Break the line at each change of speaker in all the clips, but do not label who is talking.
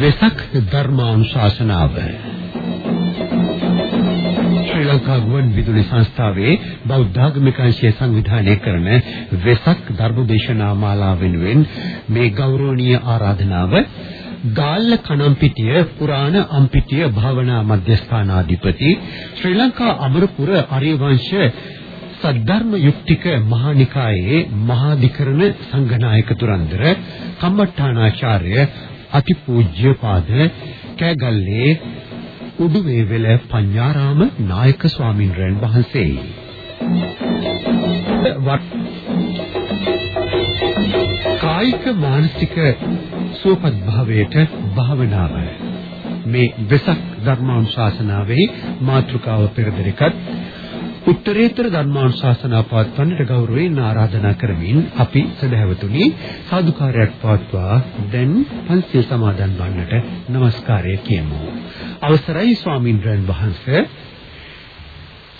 වෙසක් ධර්මානුශාසනාව. ශ්‍රී ලංකා ගුවන් විදුලි සංස්ථාවේ බෞද්ධ ආගමික අංශය සංවිධානය කරන වෙසක් ධර්මදේශනා මාලාව වෙනුවෙන් මේ ගෞරවනීය ආරාධනාව ගාල්ල කනම්පිටිය පුරාණ අම්පිටිය භාවනා මධ්‍යස්ථානාධිපති ශ්‍රී ලංකා අමරපුර ආර්යවංශ සද්ධර්ම යුක්තික මහානිකායේ මහාධිකරණ සංඝනායක තුරන්දර කම්මඨානාචාර්ය අතිපූජ්‍යපාද කෑගල්ලේ උඩුවේවැල පඤ්ඤාරාම නායක ස්වාමින්වයන් වහන්සේයි. කායික මානසික සුවපත් භාවයට භාවනාව මේ වෙසක් ධර්මානුශාසනාවේ මාතෘකාව පෙරදරිකත් උත්තරීතර ධර්මානුශාසනා පවත්වන්නට ගෞරවයෙන් ආරාධනා කරමින් අපි සදහැවතුනි සාදුකාරයක් පවත්වා දැන් පන්සිල් සමාදන් වන්නට নমස්කාරය කියමු. අවසරයි ස්වාමින්ද්‍රයන් වහන්සේ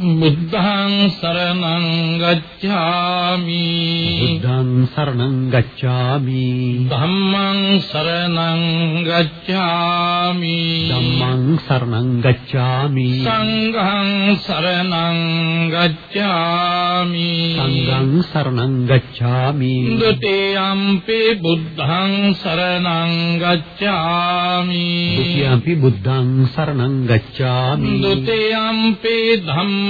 බුද්ධං සරණං ගච්ඡාමි.
බුද්ධං සරණං ගච්ඡාමි.
ධම්මං සරණං ගච්ඡාමි.
ධම්මං සරණං ගච්ඡාමි.
සංඝං සරණං ගච්ඡාමි.
සංඝං සරණං ගච්ඡාමි.
දුතියම්පි බුද්ධං සරණං ගච්ඡාමි.
දුතියම්පි බුද්ධං සරණං ගච්ඡාමි.
දුතියම්පි ධම්මං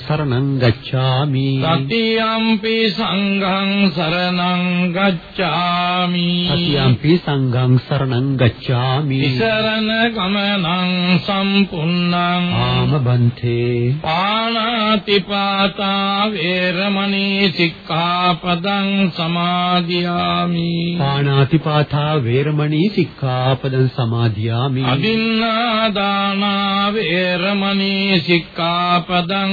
සරණං ගච්ඡාමි.
සතියම්පි සංඝං සරණං ගච්ඡාමි.
සතියම්පි සංඝං සරණං ගච්ඡාමි.
ඉසරණ ගමනං සම්පුන්නං
ආම බන්තේ
පාණාති පාතා වේරමණී සික්ඛාපදං සමාදියාමි.
පාණාති පාතා වේරමණී සික්ඛාපදං සමාදියාමි.
අදින්නා දානා වේරමණී සික්ඛාපදං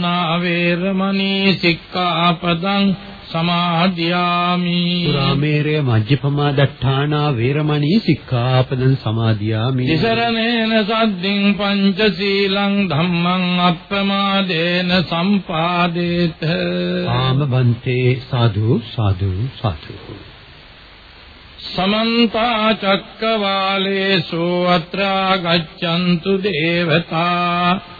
මජ්ජපමාදට්ඨානා වේරමණී සික්ඛාපදං සමාදියාමි.
සුරාමේරය මජ්ජපමා දට්ඨානා වේරමණී සික්ඛාපදං සමාදියාමි.
තිසරණේන සද්දින් පංචශීලං ධම්මං අප්පමාදේන සම්පාදේත.
ආම බන්තේ සාදු සාදු සාදු.
සමන්ත චක්කවාලේසු අත්‍රා ගච්ඡන්තු දේවතා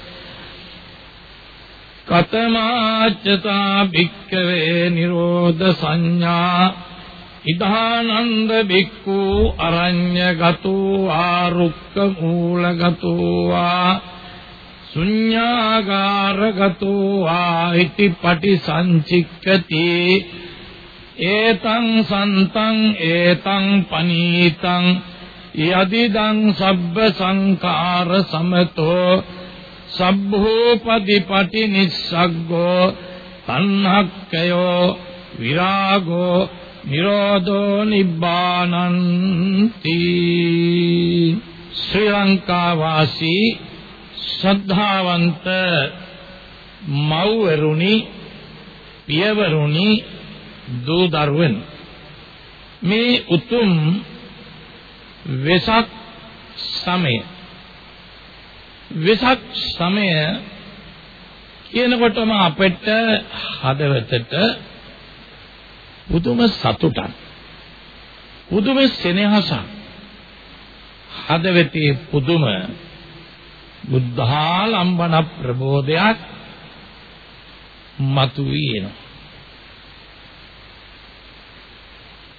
කතමාච්චතා භික්කවේ නිරෝධ සංඥා ඉදානන්ද බික්ඛු අරඤ්‍යගතෝ ආරුක්ක මූලගතෝ ආ ශුඤ්ඤාගාරගතෝ ආයිති පටි සංචික්කති ඒතං සන්තං ඒතං පනීතං යදිදං සබ්බ සංඛාර සමතෝ සබ්බෝපදීපටි නිස්සග්ගෝ තණ්හක්කයෝ විරාගෝ නිරෝධෝ නිබ්බානන්ති ශ්‍රී ලංකා වාසී ශ්‍රද්ධාවන්ත මව්වරුනි පියවරුනි දූ දරුවන් මේ උතුම් වෙසක් සමය වෙසක් සමය කියනකොටම අපිට හදවතට පුදුම සතුටක් පුදුම සෙනෙහසක්. හදවතේ පුදුම බුද්ධාලම්බන ප්‍රබෝධයක් මතුවේනවා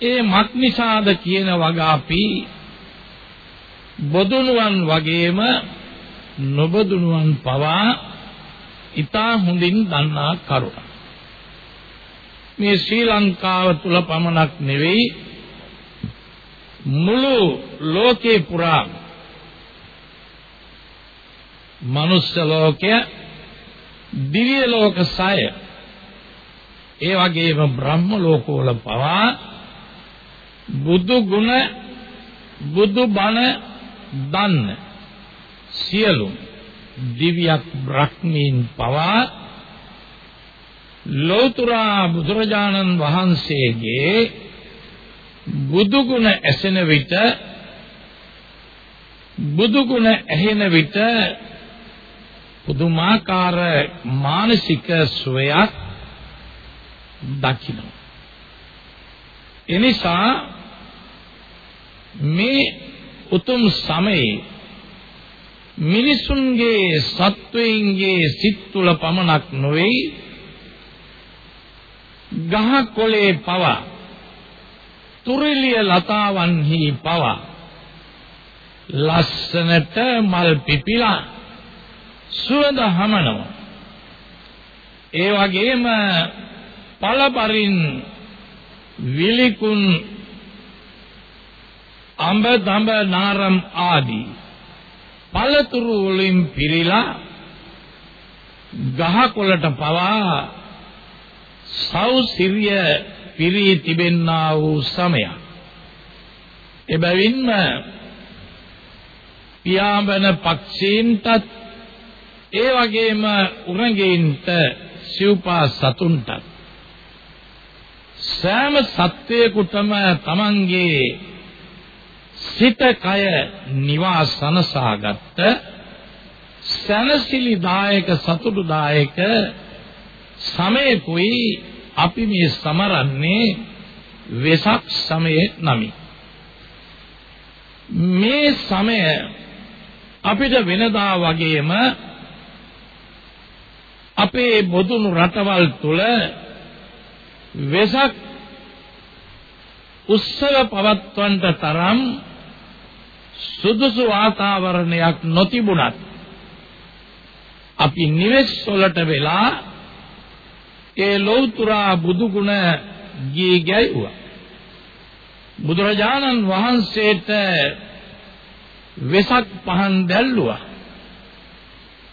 ඒ මක් නිසාද කියන වග අපි බොදුනුවන් වගේම නොබදුනුවන් පවා ඊතා හොඳින් දන්නා කරුණ. මේ ශ්‍රී ලංකාව තුල පමණක් නෙවෙයි මුළු ලෝකේ පුරා මනුස්ස ලෝකය දිව්‍ය ලෝක සය ඒ වගේම බ්‍රහ්ම ලෝකවල පවා බුදු ගුණ බුදු බණ දන්න සියලු දිව්‍යක් බ්‍රහ්මීන් පවා ලෝතුරා බුදුරජාණන් වහන්සේගේ බුදු ගුණ ඇසෙන විට බුදු ගුණ ඇහෙන විට පුදුමාකාර මානසික සුවයක් දකින්න. එනිසා මේ උතුම් සමයේ මිනිසුන්ගේ සත්වයින්ගේ සිත් තුළ පමණක් නොවේ ගහ කොළේ පවා තුරිලිය ලතාවන්හි පවා ලස්සනට මල් පිපිලා සුවඳ හමනවා. ඒ වගේම පළබරින් විලිකුන් අඹ දඹ නාරම් ආදී පළතුරු වලින් පිරීලා ගහකොළට පවා සෞසිරිය පිරී තිබෙන්නා වූ සමය. එබැවින්ම පියාඹන පක්ෂීන්ටත් ඒ වගේම උරඟීන්ට සිව්පා සතුන්ටත් සෑම සත්වයකටම තමන්ගේ සිත කය නිවාසනසාගත්ත සනසිලිදායක සතුටුදායක සමයකුයි අපි මේ සමරන්නේ වෙසක් සමයේ නමි. මේ සමය අපිට වෙනදා වගේම අපේ බොදුනු රටවල් තුල වෙසක් උත්සව පවත්වන්නට තරම් සුදුසු වාතාවරණයක් නොතිබුණත් අපි නිවෙස් වලට වෙලා ඒ ලෞතුරා බුදු ගුණ ගී ගැයුවා. බුදුරජාණන් වහන්සේට වෙසක් පහන් දැල්ලුවා.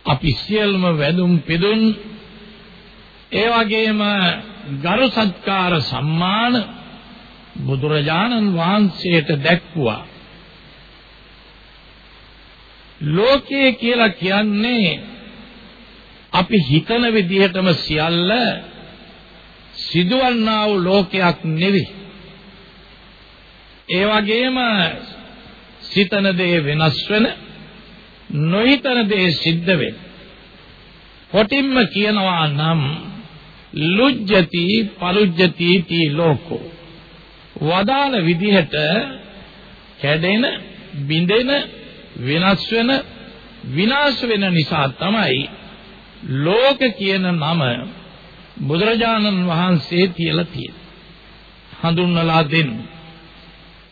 අපි සියල්ම වැඳුම් පිදුම් ඒ වගේම ගරු සත්කාර සම්මාන බුදුරජාණන් වහන්සේට දැක්වුවා ලෝකයේ කියලා කියන්නේ අපි හිතන විදිහටම සියල්ල සිදුවන්නා වූ ලෝකයක් නෙවෙයි. ඒ වගේම සිතන දේ වෙනස් වෙන නොහිතන දේ සිද්ධ වෙන. කොටින්ම කියනවා නම් ලුජ්ජති පලුජ්ජති තී ලෝකෝ. වදාළ විදිහට කැඩෙන බිඳෙන වෙනස් වෙන විනාශ වෙන නිසා තමයි ලෝක කියන නම බුදුරජාණන් වහන්සේ තියලා තියෙන්නේ. හඳුන්වලා දෙන්නේ.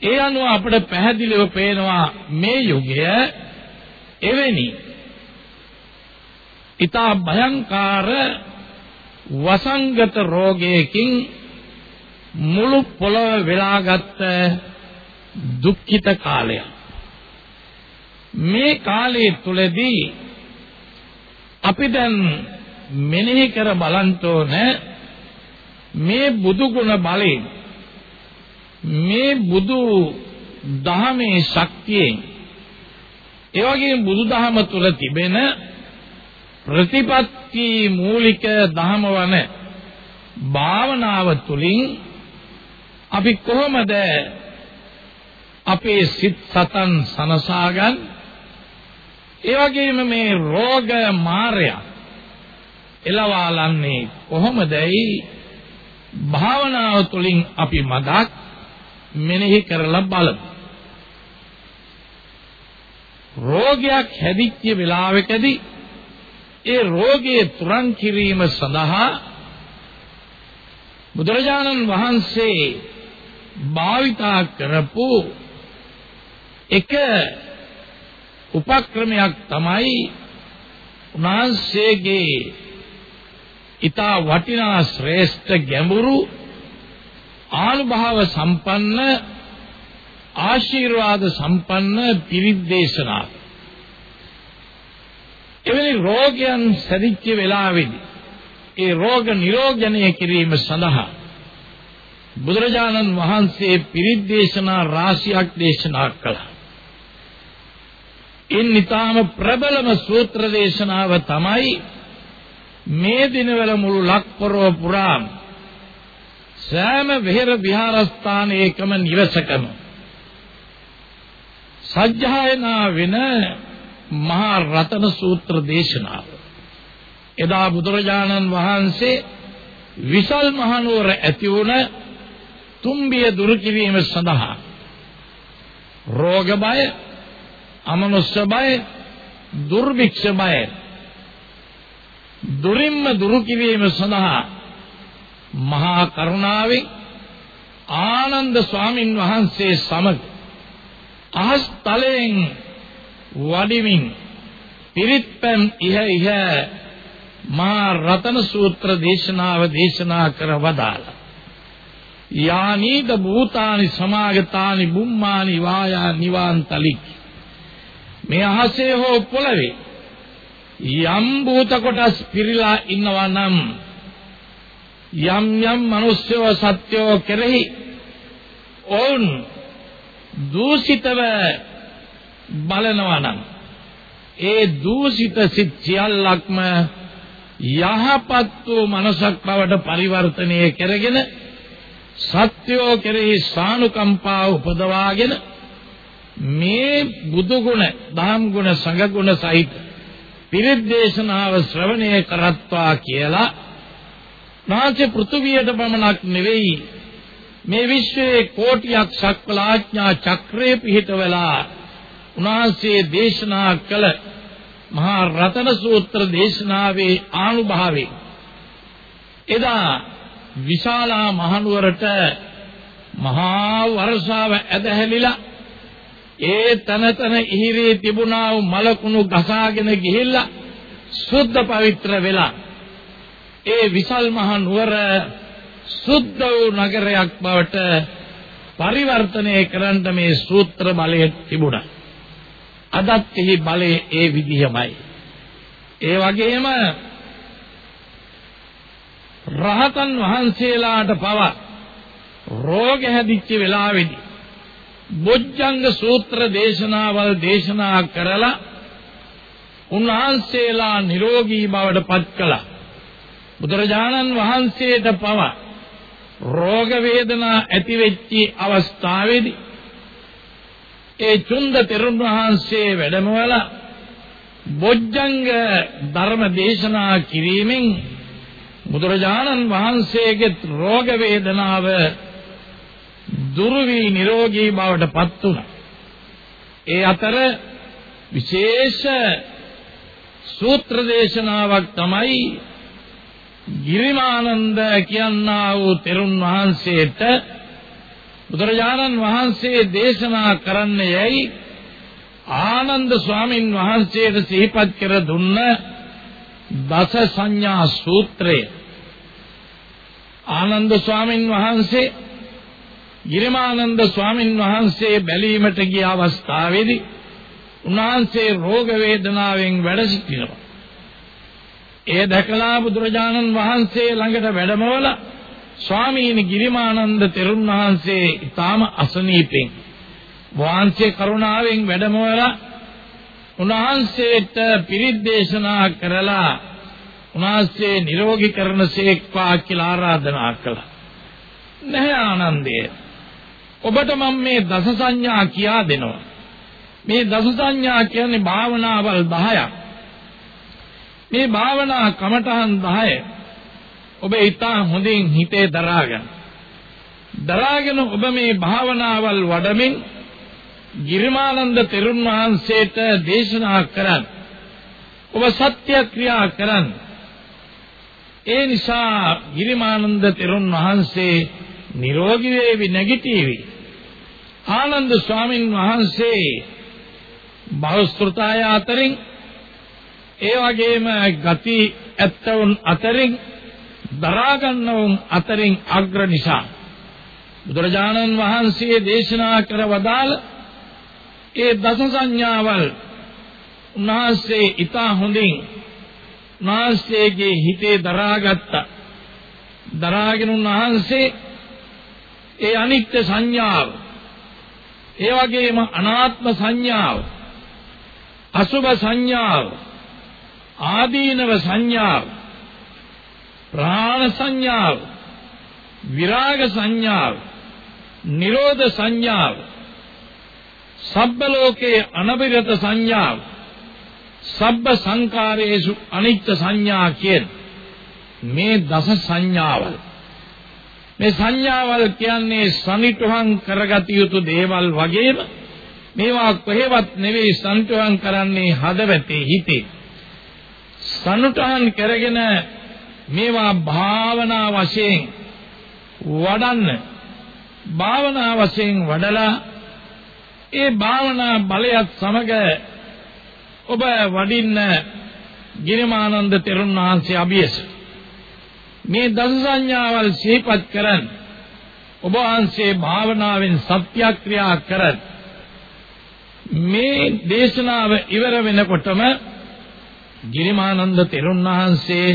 ඒ අනුව අපිට පැහැදිලිව පේනවා මේ යුගය එවැනි ඊතා භයංකාර වසංගත රෝගයකින් මුළු පොළොව වෙලාගත් දුක්ඛිත කාලය මේ කාලය තුලදී අපි දැන් මෙනෙහි කර බලන්න ඕනේ මේ බුදු ගුණ බලයෙන් මේ බුදු දහමේ ශක්තියෙන් ඒ වගේම බුදු දහම තුල තිබෙන ප්‍රතිපත්ති මූලික දහම වන භාවනාව තුලින් අපි කොහොමද අපේ සිත් සතන් සනසාගන් ඒ වගේම මේ රෝග මායя එලවාලන්නේ කොහොමදයි භාවනාව තුළින් අපි මදක් මෙනෙහි කරලා බලමු. රෝගයක් හැදිච්ච වෙලාවකදී ඒ රෝගයේ තුරන් කිරීම සඳහා බුදුරජාණන් වහන්සේ භාවිතා කරපු එක උපක්‍රමයක් තමයි උන්වහන්සේගේ ඊතා වටිනා ශ්‍රේෂ්ඨ ගැඹුරු ආනුභාව සම්පන්න ආශිර්වාද සම්පන්න පිරිත් දේශනා. එවැනි රෝගයන් සැදිච්ච වෙලාවේදී ඒ රෝග නිරෝධනය කිරීම සඳහා බුදුරජාණන් වහන්සේ පිරිත් දේශනා රාශියක් දේශනා කළා. ඉන් ඊටාම ප්‍රබලම සූත්‍ර දේශනාව තමයි මේ දිනවල මුළු ලක්පොරව පුරාම සෑම විහෙර විහාරස්ථානයකම නිවසකම සජ්ජායනා වෙන මහා රතන සූත්‍ර දේශනාව. එදා බුදුරජාණන් වහන්සේ විසල් මහනුවර ඇති වුණ තුම්බිය දුරු කිරීම සඳහා රෝග බය අමනුෂ්‍ය බය දුර්භික්ෂ බය. දුරින්ම දුරු කිරීම සඳහා මහා කරුණාවෙන් ආනන්ද ස්වාමින් වහන්සේ සමග අහස් තලයෙන් වඩිමින් පිරිත්පැන් ඉහ ඉහ මහා රතන සූත්‍ර දේශනාව දේශනා කර වදාලා යානීද භූතානි සමාගතානි බුම්මානි වායා නිවාන්තලි මේ අහසේ හෝ පොළවේ යම් භූත කොටස් පිරීලා ඉන්නවා නම් යම් යම් මිනිස්යෝ සත්‍යෝ කෙරෙහි ඕන් දූෂිතව බලනවා නම් ඒ දූෂිත සිත් සියල්ලක්ම යහපත් වූ මනසක් බවට පරිවර්තනය කරගෙන සත්‍යෝ කෙරෙහි සානුකම්පා උපදවාගෙන මේ බුදු ගුණ, දහම් ගුණ, සංඝ ගුණ සහිත පිරිත් දේශනාව ශ්‍රවණය කරත්වා කියලා නාච පෘථුවියට පමණක් නෙවෙයි මේ විශ්වයේ කෝටියක් ශක්වලාඥා චක්‍රයේ පිහිටවලා උන්වහන්සේ දේශනා කළ මහා රතන සූත්‍ර දේශනාවේ ආනුභාවයෙන් එදා විශාලා මහනුවරට මහා වර්ෂාව ඇදහැලිලා ඒ තන තන ඉහිරේ තිබුණා වූ මලකුණු ගසාගෙන ගිහිල්ලා සුද්ධ පවිත්‍ර වෙලා ඒ විසල් මහ නුවර සුද්ධ වූ නගරයක් බවට පරිවර්තනය කරන්න මේ සූත්‍ර බලය තිබුණා. අදත් එහි බලය ඒ විදිහමයි. ඒ වගේම රහතන් වහන්සේලාට පවා රෝග හැදිච්ච වෙලාවේදී බොජ්ජංග සූත්‍ර දේශනාවල් දේශනා කරලා උන්වහන්සේලා නිරෝගී බවට පත් කළා. බුදුරජාණන් වහන්සේට පවා රෝග වේදනා ඇති වෙච්ච අවස්ථාවේදී ඒ චුන්ද තෙරුන් වහන්සේ වැඩමවලා බොජ්ජංග ධර්ම දේශනා කිරීමෙන් බුදුරජාණන් වහන්සේගේ රෝග වේදනාව දුරු වී නිරෝගී බවට පත් වුණා. ඒ අතර විශේෂ සූත්‍ර දේශනාවක් තමයි ගිරිමානන්ද කියනා වූ තෙරුන් වහන්සේට බුදුරජාණන් වහන්සේ දේශනා කරන්න යයි ආනන්ද ස්වාමින් වහන්සේට සිහිපත් කර දුන්න දස සංඥා සූත්‍රය ආනන්ද ස්වාමින් වහන්සේ ගිරිමානන්ද ස්වාමින් වහන්සේ බැලීමට ගිය අවස්ථාවේදී උන්වහන්සේ රෝග වේදනාවෙන් වැඩ සිටිනවා. ඒ දැකලා බුදුරජාණන් වහන්සේ ළඟට වැඩමවලා ස්වාමීනි ගිරිමානන්ද තෙරුන් වහන්සේ ඊටාම අසනීපෙන් වහන්සේ කරුණාවෙන් වැඩමවලා උන්වහන්සේට පිරිත් දේශනා කරලා උන්වහන්සේ නිරෝගී කරනසේක්වා කියලා ආරාධනා කළා. නැහැ ආනන්දය. ඔබට මම මේ දස සංඥා කියා දෙනවා. මේ දස සංඥා කියන්නේ භාවනාවල් 10ක්. මේ භාවනා කමඨහන් 10 ඔබ ඊටා හොඳින් හිතේ දරාගන්න. දරාගෙන ඔබ මේ භාවනාවල් වඩමින් ගිරිමානන්ද තෙරුන් වහන්සේට දේශනා කරන්න. ඔබ සත්‍ය ක්‍රියා කරන්න. ඒ නිසා ගිරිමානන්ද තෙරුන් වහන්සේ නිරෝගී වේවි නැගිටීවි. ආනන්ද ස්වාමින් වහන්සේ බහුස්ෘතාය අතරින් ඒ වගේම ගති ඇත්තවුන් අතරින් දරා ගන්නවුන් අතරින් අග්‍ර නිසා. බුදුරජාණන් වහන්සේ දේශනා කර වදාළ ඒ දස සංඥාවල් උන්වහන්සේ ඊට හොඳින් උන්වහන්සේගේ හිතේ දරාගත්තා. දරාගෙන උන්වහන්සේ ඒ අනිත්‍ය සංඥාව ඒ වගේම අනාත්ම සංඥාව අසුභ සංඥාව ආදීනව සංඥාව ප්‍රාණ සංඥාව විරාග සංඥාව නිරෝධ සංඥාව සබ්බ ලෝකේ අනබිරත සංඥාව සබ්බ සංකාරයේසු අනිත්‍ය සංඥා කියන මේ දස සංඥාවල්. මේ සංඥාවල් කියන්නේ සනිටුහං කරගත යුතු දේවල් වගේම මේවා කොහෙවත් නෙවෙයි සනිටුහං කරන්නේ හදවතේ හිතේ. සනුටහන් කරගෙන මේවා භාවනා වශයෙන් වඩන්න භාවනා වශයෙන් වඩලා ඒ භාවනා බලයත් සමග ඔබ වඩින්න ගිරිමානන්ද තෙරුන් වහන්සේ අභියස මේ දස සංඥාවල් සිහිපත් කරන් ඔබ වහන්සේ භාවනාවෙන් සත්‍යක්‍රියා කරන් මේ දේශනාව ඉවර වෙනකොටම ගිරිමානන්ද තෙරුන් වහන්සේ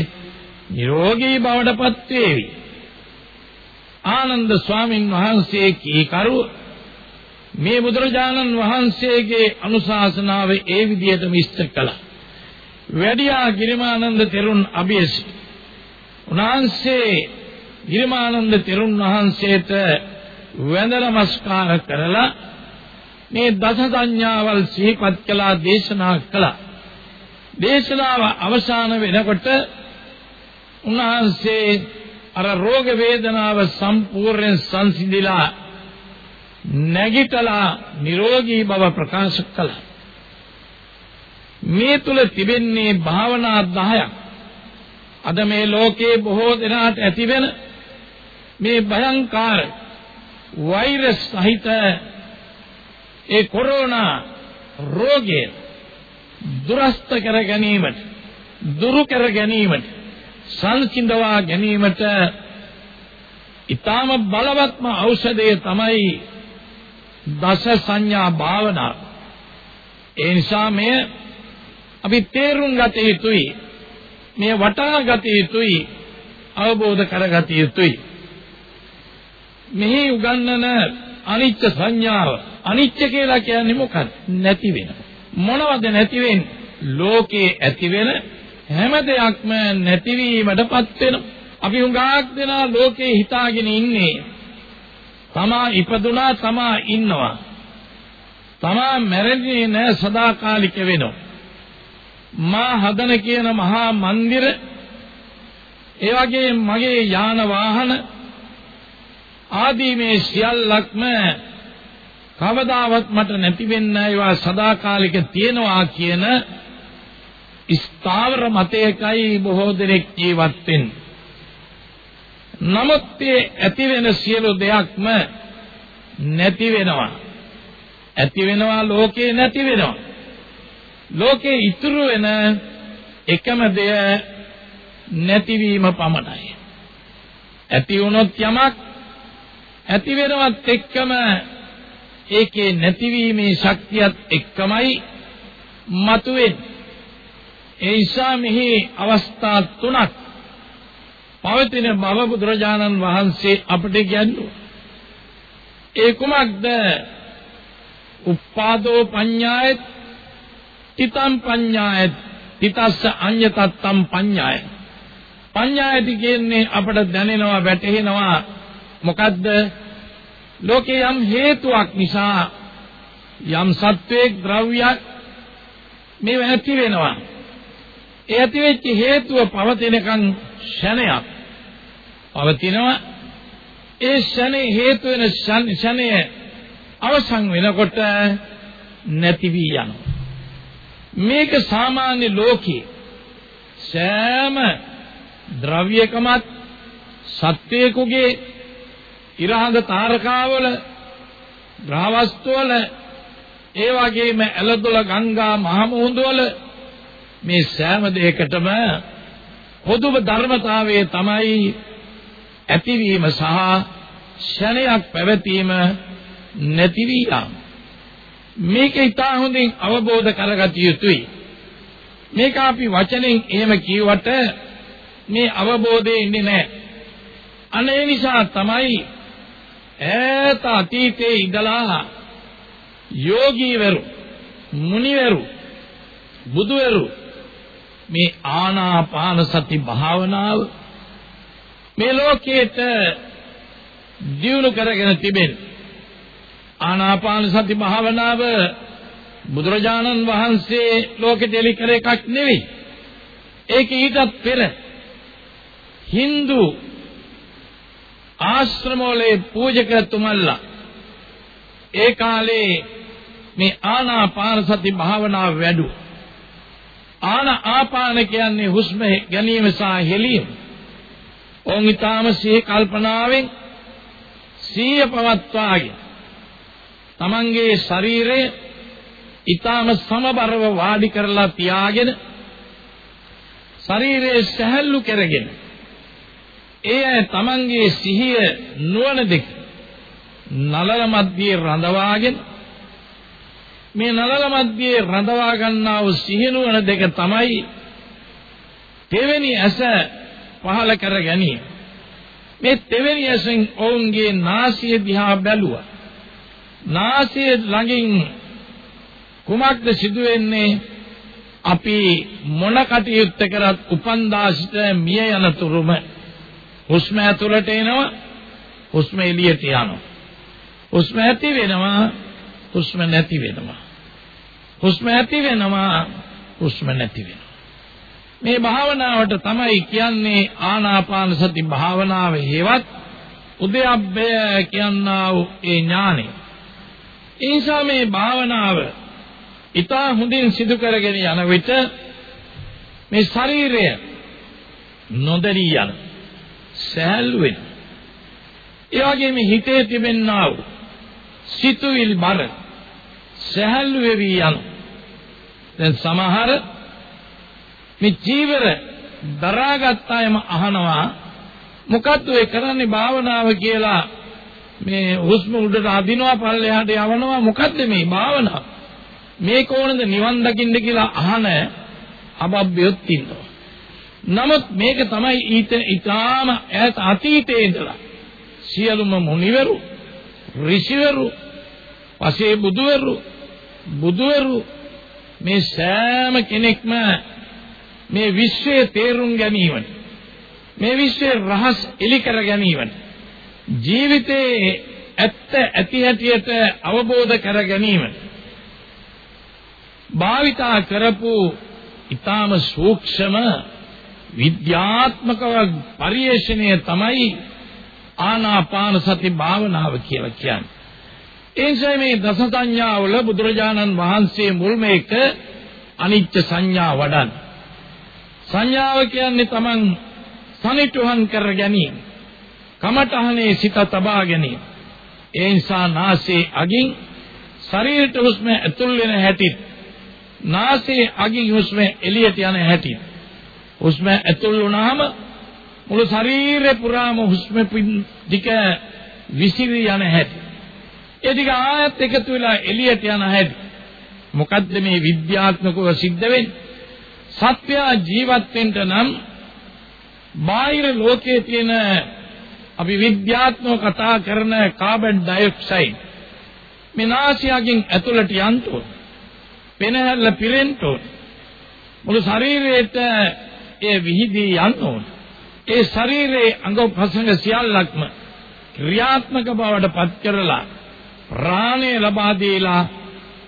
නිරෝගී බවටපත් වේවි ආනන්ද ස්වාමින් වහන්සේ කීකරු මේ බුදුරජාණන් වහන්සේගේ අනුශාසනාව ඒ විදිහටම ඉස්තර කළා. වැඩියා ගිරිමානන්ද තෙරුන් අභියස. උන්වහන්සේ ගිරිමානන්ද තෙරුන් වහන්සේට වැඳ නමස්කාර කරලා මේ දස සංඥාවල් සිහිපත් කළා දේශනා කළා. දේශනාව අවසන් වෙනකොට උන්වහන්සේ අර රෝග වේදනාව සම්පූර්ණ සංසිඳිලා නැගිටලා නිරෝගී බව ප්‍රකාශ කළා. මේ තුල තිබෙන්නේ භාවනා 10ක්. අද මේ ලෝකේ බොහෝ දෙනාට ඇතිවෙන මේ භයංකාර වෛරස් සහිත ඒ කොරෝනා රෝගය දුරස්ත කර ගැනීමට දුරු කර ගැනීමට සංසිඳවා ගැනීමට ඊටම බලවත්ම ඖෂධය තමයි දස සංඥා භාවනාව. ඒ නිසා මේ අපි තේරුම් ගත යුතුයි. මේ වටහා ගත යුතුයි. අවබෝධ කරගත යුතුයි. මෙහි උගන්වන අනිත්‍ය සංඥාව අනිත්‍ය කියලා කියන්නේ මොකක්ද? නැති වෙන. මොනවද නැති වෙන්නේ? ලෝකේ ඇති වෙන හැම දෙයක්ම නැතිවීමටපත් වෙනවා. අපි හුඟක් දෙනා ලෝකේ හිතාගෙන ඉන්නේ තමා ඉපදුනා තමා ඉන්නවා. තමා මැරෙන්නේ නැහැ සදාකාලික වෙනවා. මා හදන කියන මහා මන්දිර ඒ වගේ මගේ යාන වාහන ආදී මේ සියල්ලක්ම කවදාවත් මට නැති වෙන්න ඒවා සදාකාලික තියෙනවා කියන ස්ථාවර මතයකයි බොහෝ දෙනෙක් ජීවත් වෙන්නේ. නමුත් ඒ ඇති වෙන සියලු දෙයක්ම නැති වෙනවා. ඇති වෙනවා ලෝකේ නැති වෙනවා. ලෝකේ ඉතුරු වෙන එකම දෙය නැතිවීම පමණයි. ඇති වුණොත් යමක් ඇති වෙනවත් එක්කම ඒකේ නැතිවීමේ ශක්තියත් එක්කමයි මතුවෙන්නේ. ඒ නිසා මෙහි අවස්ථා තුනක් පවතින බව බුදුරජාණන් වහන්සේ අපට කියන්නේ. ඒ කුමක්ද? උප්පාදෝ පඤ්ඤායත් තිතම් පඤ්ඤායත් තිතස්ස අඤ්ඤතත්තම් පඤ්ඤාය. පඤ්ඤායති කියන්නේ අපට දැනෙනවා වැටහෙනවා මොකද්ද? ලෝකේ යම් හේතුවක් නිසා යම් සත්වයක් ද්‍රව්‍යයක් මේ ඇති වෙනවා. ඒ ඇති වෙච්ච හේතුව පවතිනකන් ෂණයක් පවතිනවා. ඒ ෂණේ හේතු වෙන ෂණය අවසන් වෙනකොට නැති වී යනවා. මේක සාමාන්‍ය ලෝකේ සෑම ද්‍රව්‍යකමත් සත්වයකගේ ඉරහඳ තාරකාවල ග්‍රහවස්තුවල ඒ වගේම ඇලදොල ගංගා මහ මුහුදවල මේ සෑම දෙයකටම පොදුම ධර්මතාවය තමයි ඇතිවීම සහ ෂණයක් පැවතීම නැති වී යාම. මේක ඉතා හොඳින් අවබෝධ කරගත යුතුයි. මේක අපි වචනෙන් එහෙම කියවට මේ අවබෝධය ඉන්නේ නැහැ. අනේ නිසා තමයි ඈත අතීතයේ ඉඳලා යෝගීවරු මුනිවරු බුදුවරු මේ ආනාපාන සති භාවනාව මේ ලෝකේට දියුණු කරගෙන තිබෙන ආනාපාන සති භාවනාව බුදුරජාණන් වහන්සේ ලෝකෙට එලි කර එකක් නෙවෙයි ඒක ඊටත් පෙර Hindu ආශ්‍රමවලේ පූජකතුමල්ලා ඒ කාලේ මේ ආනාපාන සති භාවනාව වැඩුවා ආන ආපාන කියන්නේ හුස්ම ගැනීම සහ හෙලීම. ඔවුන් ඊටාම සිහි කල්පනාවෙන් සිහිය පවත්වාගෙන තමන්ගේ ශරීරය ඊටාම සමබරව වාඩි කරලා තියාගෙන ශරීරයේ සැහැල්ලු කරගෙන ඒ තමන්ගේ සිහිය නුවණ දෙක නලල මැදියේ රඳවාගෙන මේ නලල මැදියේ රඳවා ගන්නා වූ සිහිනුවන දෙක තමයි තෙවෙනි ඇස පහල කර ගැනීම. මේ තෙවෙනි ඇසෙන් ඔවුන්ගේ නාසය දිහා බැලුවා. නාසය ළඟින් කුමක්ද සිදුවෙන්නේ? අපි මොන කටයුත්ත කරත් උපන්දාසිට මිය යන තුරුම හුස්ම ඇතුළට එනවා හුස්ම එළියට යනවා. හුස්ම ඇති වෙනවා හුස්ම නැති වෙනවා. හුස්ම ඇති වෙනවා හුස්ම නැති වෙනවා. මේ භාවනාවට තමයි කියන්නේ ආනාපාන සති භාවනාව හේවත් උද්‍යප්පය කියනා වූ ඒ ඥානෙ. ඒ නිසා මේ භාවනාව ඊටා හොඳින් සිදු කරගෙන යන විට මේ ශරීරය නොදැනී යන සහැල්ලු වෙන. ඒ වගේම හිතේ තිබෙනා වූ සිතුවිලි බර සහැල්ලු වෙවි යනවා. දැන් සමහර මේ ජීවර දරාගත් අයම අහනවා මොකද්ද ඒ කරන්නේ භාවනාව කියලා මේ හුස්ම උඩට අදිනවා පල්ලෙහාට යවනවා. මොකද්ද මේ භාවනාව මේක ඕනද නිවන් දකින්න කියලා අහන අබබ්බයොත් ඉන්නවා. නමුත් මේක තමයි ඊට ඊටාම ඈත අතීතයේ ඉඳලා සියලුම මුනිවරු ඍෂිවරු පසේ බුදුවරු බුදුවරු මේ සෑම කෙනෙක්ම මේ විශ්වයේ තේරුම් ගැනීමට මේ විශ්වයේ රහස් එලි කර ගැනීමට ජීවිතයේ ඇත්ත ඇති හැටියට අවබෝධ කර ගැනීමට භාවිතා කරපු ඊටාම සූක්ෂම විද්‍යාත්මක පරිශ්‍රණය තමයි ආනාපාන සති භාවනාව කියලා කියන්නේ. ඒ නිසා මේ දස සංඥාවල බුදුරජාණන් වහන්සේ මුල්ම එක අනිත්‍ය සංඥා වඩන්. සංඥාව කියන්නේ Taman සනිටුහන් කර ගැනීම. කමඨහනේ සිත තබා ගැනීම. ඒ නිසා නාසයේ අගින් ශරීරයට හුස්ම ඇතුල් වෙන හැටි නාසයේ අගින් හුස්ම එළියට යන හැටි. හුස්ම ඇතුල් වුණාම මුළු ශරීරේ පුරාම හුස්ම දික විසිරී යන හැටි. ඒ ටික ආයත් එකතු වෙලා එළියට යන හැටි. මොකද්ද මේ විද්‍යාත්මකව සිද්ධ වෙන්නේ? සත්‍ය ජීවත් වෙන්න නම් බාහිර ලෝකයේ තියෙන අපි විද්‍යාත්මක කතා කරන කාබන් ඩයොක්සයිඩ් මේ නාසයෙන් ඇතුළට යන්න ඕන. පෙනහැල්ල පිරෙන්න ඕන. මුළු ශරීරයට ඒ විහිදී යන්න ඕන. ඒ ශරීරයේ අංග ප්‍රසංග සියල්ලක්ම ක්‍රියාත්මක බවට පත් කරලා ප්‍රාණය ලබා දීලා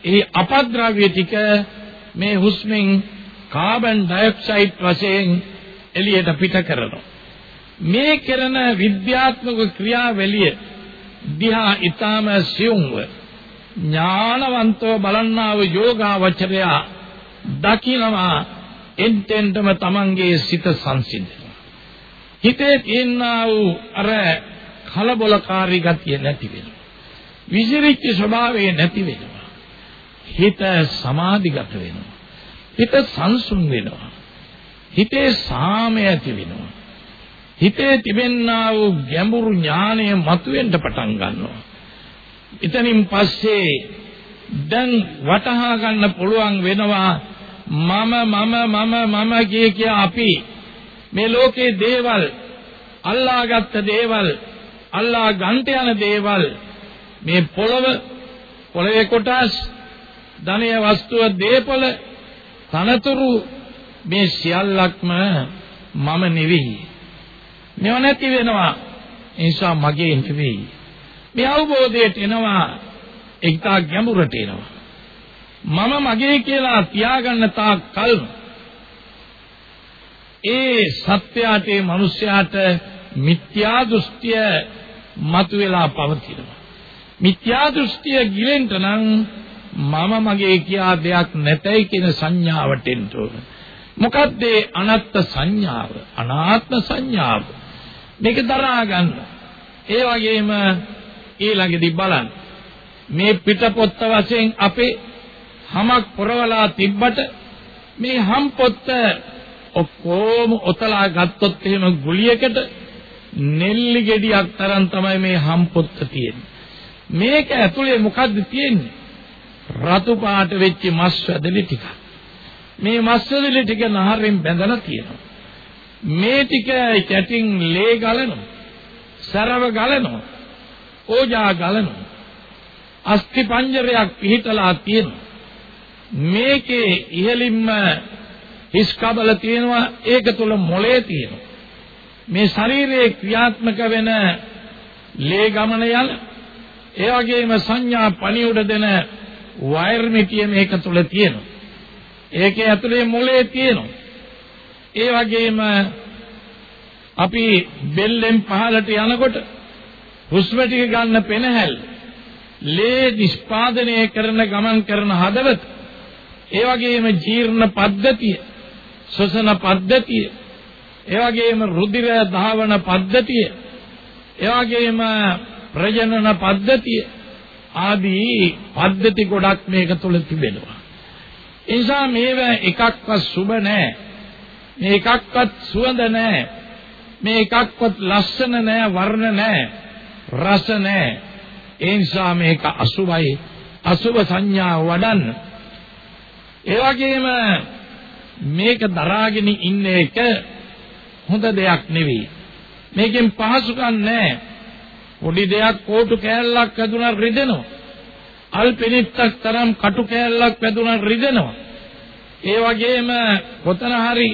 ඒ අපද්‍රව්‍ය ටික මේ හුස්මෙන් කාබන් ඩයොක්සයිඩ් වශයෙන් එළියට පිට කරනවා. මේ කරන විද්‍යාත්මක ක්‍රියාවලිය දිහා ඊටම සියුම්ව ඥානවන්තව බලන්නා වූ යෝගාවචරයා දකිනවා එන්ටෙන්ටම තමන්ගේ සිත සංසිඳනවා. හිතේ තියෙනා වූ අර කලබලකාරී ගතිය නැති වෙනවා. විසිරිච්ච ස්වභාවය නැති වෙනවා. හිත සමාධිගත වෙනවා. හිත සංසුන් වෙනවා. හිතේ සාමය ඇති වෙනවා. හිතේ තිබෙන්නා වූ ගැඹුරු ඥානය මතුවෙන්න පටන් ගන්නවා. එතනින් පස්සේ දැන් වටහා ගන්න පුළුවන් වෙනවා මම මම මම මම කිය කිය අපි මේ ලෝකේ දේවල් අල්ලාගත්ත දේවල් අල්ලා ගන්ට යන දේවල් මේ පොළව පොළවේ කොටස් ධනය වස්තුව දීපල තනතුරු මේ සියල්ලක්ම මම නෙවෙයි. මේව නැති වෙනවා. ඒ නිසා මගේ නෙවෙයි. මේ අවබෝධයට එනවා ඒකා ගැඹුරට එනවා. මම මගේ කියලා තියාගන්න තාක් කල් ඒ සත්‍යයට ඒ මිනිස්යාට මිත්‍යා දෘෂ්ටිය මතුවලා පවතිනවා. මිත්‍යා දෘෂ්ටිය ගිලෙන්න නම් මම මගේ කියා දෙයක් නැතයි කියන සංඥාවට එන්න ඕන. මොකද්ද අනත්ත් සංඥාව? අනාත්ම සංඥාව. මේක දරා ගන්න. ඒ වගේම ඊළඟදී බලන්න. මේ පිටපොත්ත වශයෙන් අපේ හමක් පොරවලා තිබ්බට මේ හම් පොත්ත ඔක්කොම ඔතලා ගත්තොත් එහෙම ගුලියකට නෙල්ලි ගෙඩියක් තරම් තමයි මේ හම් පොත්ත තියෙන්නේ. මේක ඇතුලේ මොකද්ද තියෙන්නේ? රතු පාට වෙච්ච මස් වැදලි ටික. මේ මස් වැදලි ටික නහරෙන් බැඳලා තියෙනවා. මේ ටික කැටින් ලේ ගලනවා. සරව ගලනවා. ඕජා ගලනවා. අස්ථි පංජරයක් පිහිටලා තියෙනවා. මේකේ ඉහළින්ම හිස් කබල තියෙනවා ඒක තුල මොලේ තියෙනවා. මේ ශරීරයේ ක්‍රියාත්මක වෙන ලේ ගමන යන ඒ වගේම සංඥා පණිවුඩ දෙන වයර් මිටිය මේක තුල තියෙනවා. ඒකේ ඇතුලේ මොලේ තියෙනවා. ඒ වගේම අපි බෙල්ලෙන් පහළට යනකොට හුස්ම ටික ගන්න පෙනහැල් ලේ නිෂ්පාදනය කරන ගමන් කරන හදවත ඒ වගේම ජීර්ණ පද්ධතිය ශ්වසන පද්ධතිය ඒ වගේම රුධිර ධාවන පද්ධතිය ඒ වගේම ප්‍රජනන පද්ධතිය ආදී පද්ධති ගොඩක් මේක තුල තිබෙනවා. ඒ නිසා මේවා එකක්වත් සුබ නැහැ. මේ එකක්වත් සුවඳ නැහැ. මේ එකක්වත් ලස්සන නැහැ, වර්ණ නැහැ, රස නැහැ. ඒ නිසා මේක අසුබයි. අසුබ සංඥා වඩන්න. ඒ වගේම මේක දරාගෙන ඉන්න එක හොඳ දෙයක් නෙවෙයි. මේකෙන් පහසුකම් නැහැ. පොඩි දෙයක් කෝටු කෑල්ලක් වැදුනක් රිදෙනවා. අල්පෙනිත්තක් තරම් කටු කෑල්ලක් වැදුනක් රිදෙනවා. ඒ වගේම කොතන හරි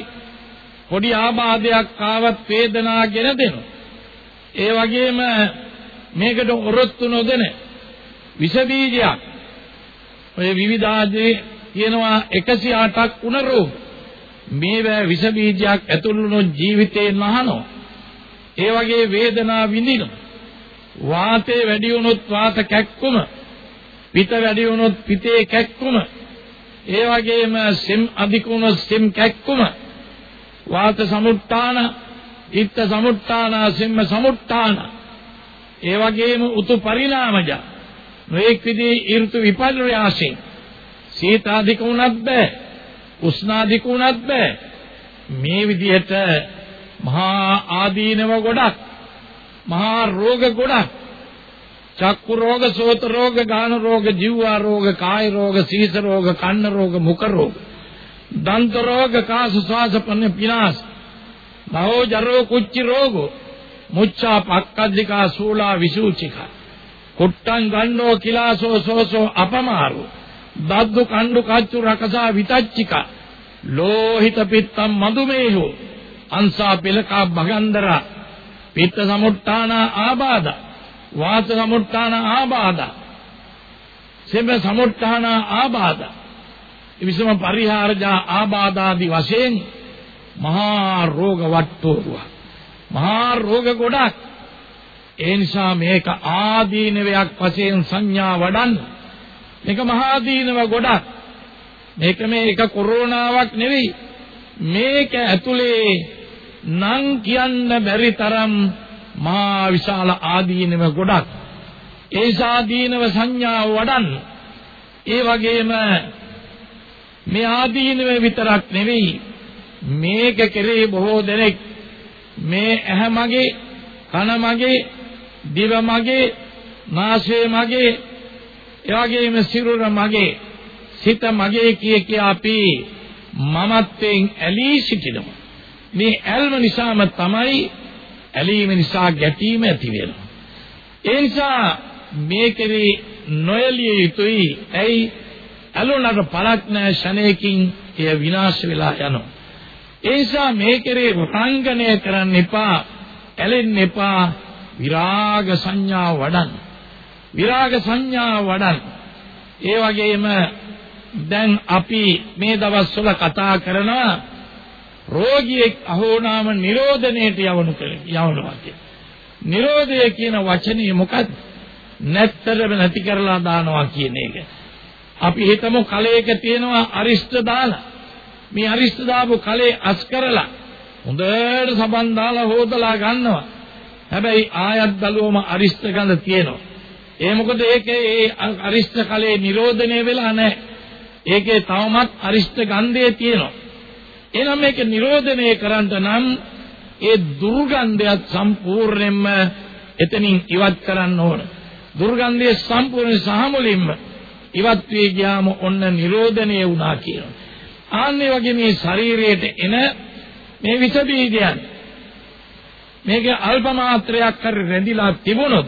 පොඩි ආබාධයක් ආවත් වේදනාවගෙන දෙනවා. ඒ වගේම මේකට ඔරොත්තු නොදෙන විස බීජයක්. ඔය විවිධාදී කියනවා 108ක් උණ රෝග මේවා විස බීජයක් ඇතුළු වුණොත් ජීවිතේ නහනවා ඒ වගේ වේදනාව විඳිනවා. වාතේ වැඩි වුණොත් වාත කැක්කුම. පිත වැඩි වුණොත් පිතේ කැක්කුම. ඒ වගේම සෙම් අධික වුණොත් සෙම් කැක්කුම. වාත සමුට්ටාන ඉත්ත සමුට්ටාන සෙම්ම සමුට්ටාන ඒ වගේම උතු පරිණාමජ. නොඑක් විදිහේ ඍතු විපර්යාසෙන්. සීතාධික වුණත් බෑ. උෂ්ණාධික වුණත් බෑ. මේ විදිහට මහා ආදීනව ගොඩක් මහා රෝග ගොඩක් චක්කු රෝග සෝත රෝග ගාන රෝග ජීවා රෝග කාය රෝග සීස රෝග කන්න රෝග මුඛ රෝග දන්ත රෝග කාස ශ්වාස පන්න පිනාස බහෝ ජරෝ කුච්චි රෝගෝ. මුච්ඡා පක්කද්දිකා සූලා විසූචිකා. කුට්ටං ගණ්ඩෝ කිලාසෝ සෝසෝ අපමාරු. දද්දු කණ්ඩු කච්චු රකසා විතච්චිකා. ලෝහිත පිත්තම් මදුමේහෝ. අංසා පිලකා භගන්දරා. පිත්ත සමුට්ඨාන ආබාධ. වාත සමුට්ඨාන ආබාධ. සෙම සමුට්ඨාන ආබාධ. විසම පරිහාරජා ආබාධාදි වශයෙන් මහා රෝග වට්ටෝරුව. මහා රෝග ගොඩක්. ඒ නිසා මේක ආදීනවයක් වශයෙන් සංඥා වඩන්න. මේක මහා දීනව ගොඩක්. මේක මේ එක කොරෝනාවක් නෙවෙයි. මේක ඇතුලේ නම් කියන්න බැරි තරම් මහා විශාල ආදීනව ගොඩක්. ඒ සාදීනව සංඥා වඩන්න. ඒ වගේම මේ ආදීනව විතරක් නෙවෙයි. මේක කෙරේ බොහෝ දෙනෙක් මේ ඇහැ මගේ කන මගේ දිව මගේ නාසය මගේ එවැගේම සිරුර මගේ සිත මගේ කිය කිය අපි මමත්වයෙන් ඇලී සිටිනවා. මේ ඇල්ම නිසාම තමයි ඇලීම නිසා ගැටීම ඇති වෙනවා. ඒ නිසා මේ කෙරේ නොයලිය යුතුයි. ඇයි? ඇලුනට පළක් නැහැ ශනේකින් එය විනාශ වෙලා යනවා ඒ නිසා මේ කෙරේ රංගනය කරන්න එපා ඇලෙන්න එපා විරාග සංඥා වඩන්න විරාග සංඥා වඩන්න ඒ වගේම දැන් අපි මේ දවස්වල කතා කරනවා රෝගියෙක් අහෝනාම නිරෝධණයට යවනු යවනවා කියන. නිරෝධය කියන වචනේ මොකද්ද? නැත්තරම නැති කරලා දානවා කියන එක. අපි හිතමු කලයක තියෙනවා අරිෂ්ඨ දාලා. මේ අරිෂ්ඨ දාපු කලේ අස් කරලා හොඳට සබන් දාලා හොදලා ගන්නවා. හැබැයි ආයත් බලුවම අරිෂ්ඨ ගඳ තියෙනවා. ඒ මොකද ඒකේ ඒ අරිෂ්ඨ කලේ නිරෝධනය වෙලා නැහැ. ඒකේ තවමත් අරිෂ්ඨ ගන්ධය තියෙනවා. එහෙනම් මේක නිරෝධනය කරන්න නම් ඒ දුර්ගන්ධයත් සම්පූර්ණයෙන්ම එතනින් ඉවත් කරන්න ඕන. දුර්ගන්ධය සම්පූර්ණ සහමුලින්ම ඉවත් වී ගියාම ඔන්න නිරෝධනය වුණා කියනවා. ආන්නේ වගේ මේ ශරීරයට එන මේ විස බීජයන් මේක අල්ප මාත්‍රයක් කර රැඳිලා තිබුණොත්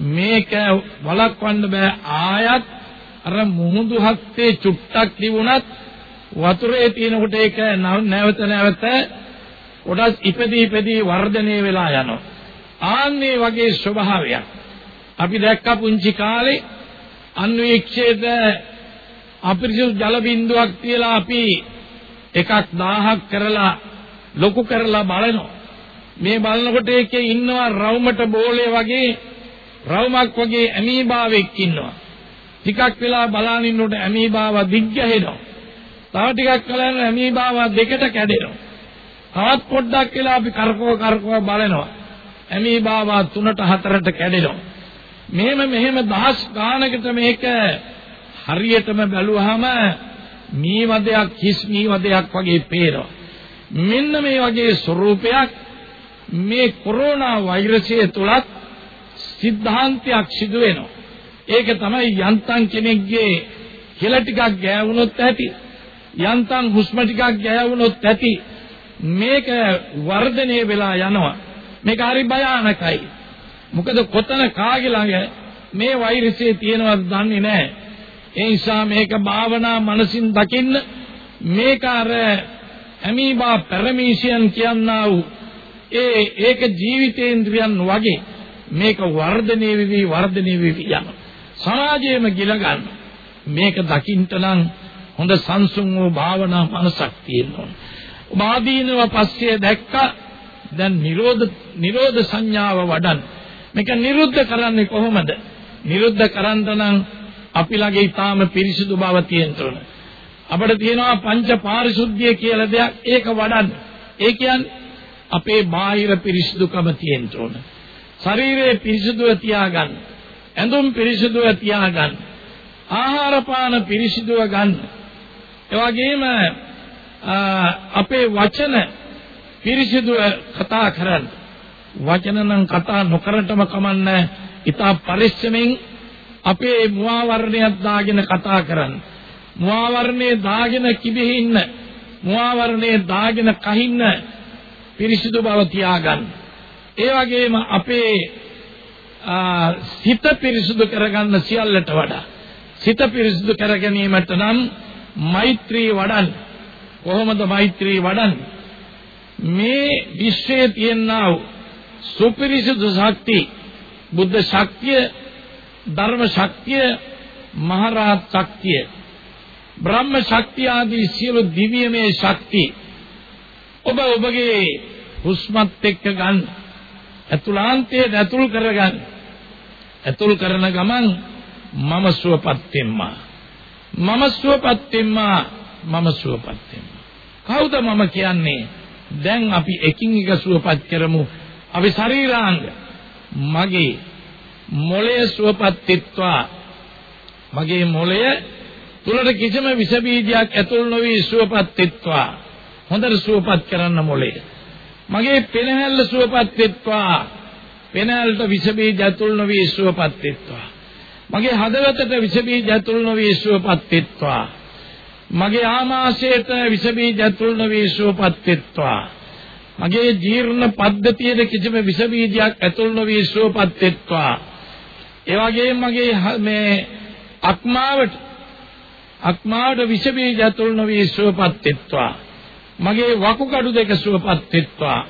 මේක වළක්වන්න බෑ ආයත් අර මුහුදු හත්තේ චුට්ටක් තිබුණත් වතුරේ තියෙනකොට ඒක නැවත නැවත කොටස් ඉපදී ඉපදී වර්ධනය වෙලා යනවා. ආන්නේ වගේ ස්වභාවයක්. අපි දැක්ක පුංචි කාලේ අන්වීක්ෂේත අපිරිසුදු ජල බිඳුවක් තියලා අපි එකක් 1000ක් කරලා ලොකු කරලා බලනවා. මේ බලනකොට ඒකේ ඉන්නවා රවුමට බෝලේ වගේ රවුමක් වගේ ඇමීබාවෙක් ඉන්නවා. ටිකක් වෙලා බලන් ඉන්නකොට ඇමීබාව දිග්ගහෙනවා. තව ටිකක් කලන ඇමීබාව දෙකට කැඩෙනවා. තවත් පොඩ්ඩක් වෙලා අපි කරකව කරකව බලනවා. ඇමීබාව තුනට හතරට කැඩෙනවා. මෙහෙම මෙහෙම දහස් ගානකට මේක හරියටම බැලුවාම මී වදයක් හිස් මී වදයක් වගේ පේනවා. මෙන්න මේ වගේ ස්වરૂපයක් මේ කොරෝනා වෛරසය තුලත් සිද්ධාන්තයක් සිදු වෙනවා. ඒක තමයි යන්තම් කෙනෙක්ගේ කෙල ටිකක් ගෑවුනොත් ඇති. යන්තම් හුස්ම ටිකක් ගෑවුනොත් ඇති. මේක වර්ධනය වෙලා යනවා. මේක හරි භයානකයි. මොකද කොතන කාගේ ළඟ මේ වෛරසය තියෙනවද දන්නේ නැහැ. ඒ නිසා මේක භාවනා මනසින් දකින්න මේක අර ඇමීබා පැරමීෂියන් කියනා වූ ඒ ඒක ජීවිතේන්ද්‍රයන් වගේ මේක වර්ධනය වෙවි වර්ධනය වෙවි යන සමාජයේම ගිල ගන්න මේක දකින්න නම් හොඳ සංසුන් වූ භාවනා මනසක් තියෙන්න ඕන. උපාදීනව පස්සේ දැක්ක දැන් නිරෝධ නිරෝධ සංඥාව වඩන් මේක නිරුද්ධ කරන්නේ කොහොමද? නිරුද්ධ කරන්න නම් අපි ළඟ ඊටාම පිරිසිදු බව තියෙන්න ඕන. අපිට තියෙනවා පංච පාරිශුද්ධිය කියලා දෙයක් ඒක වඩන්න. ඒ කියන්නේ අපේ බාහිර පිරිසිදුකම තියෙන්න ඕන. ශරීරය පිරිසුදුව තියාගන්න. ඇඳුම් පිරිසුදුව තියාගන්න. ආහාර පාන පිරිසිදුව ගන්න. ඒ වගේම අපේ වචන පිරිසිදුව කතා කරන්න. වචන නම් කතා නොකරටම කමන්නේ. ඊටා පරිස්සමෙන් අපේ මුවාවරණයක් දාගෙන කතා කරන්න. මුවාවරණේ දාගෙන කිබෙහි ඉන්න. මුවාවරණේ දාගෙන කහින්න පිරිසිදු බව තියාගන්න. ඒ වගේම අපේ සිත පිරිසුදු කරගන්න සියල්ලට වඩා සිත පිරිසුදු කර ගැනීමට නම් මෛත්‍රී වඩන්න. කොහොමද මෛත්‍රී වඩන්නේ? මේ විශ්වයේ තියෙනා සුපිරිසුදු ශක්ති බුද්ධ ශක්තිය ධර්ම ශක්තිය මහරහත් ශක්තිය බ්‍රහ්ම ශක්තිය ආදී සියලු දිව්‍යමය ශක්ති ඔබ ඔබගේ හුස්මත් එක්ක ගන්න අතුලාන්තයේ ඇතුල් කරගන්න ඇතුල් කරන ගමන් මම සුවපත් වෙම්මා. මම සුවපත් වෙම්මා මම සුවපත් වෙම්මා. කවුද මම කියන්නේ? දැන් අපි එකින් එක සුවපත් කරමු. අපි ශරීරාංග. මගේ මොළය සුවපත් වෙත්වා මගේ මොළය තුලට කිසිම විස බීජයක් ඇතුල් නොවි සුවපත් වෙත්වා හොඳට සුවපත් කරන්න මොළය. මගේ පෙනහැල්ල සුවපත් වෙත්වා පෙනහැල්ලට විස බීජ ඇතුල් නොවි සුවපත් වෙත්වා මගේ හදවතට විස බීජ ඇතුල් නොවි සුවපත් වෙත්වා මගේ ආමාශයට විස බීජ ඇතුල් නොවි සුවපත් වෙත්වා මගේ ජීර්ණ පද්ධතියේ කිසිම විස බීජයක් ඇතුල් නොවි සුවපත් වෙත්වා. ඒ වගේම මගේ මේ අක්මාවට අක්මාවට විස බීජ ඇතුල් නොවි සුවපත් වෙත්වා. මගේ වකුගඩු දෙක සුවපත් වෙත්වා.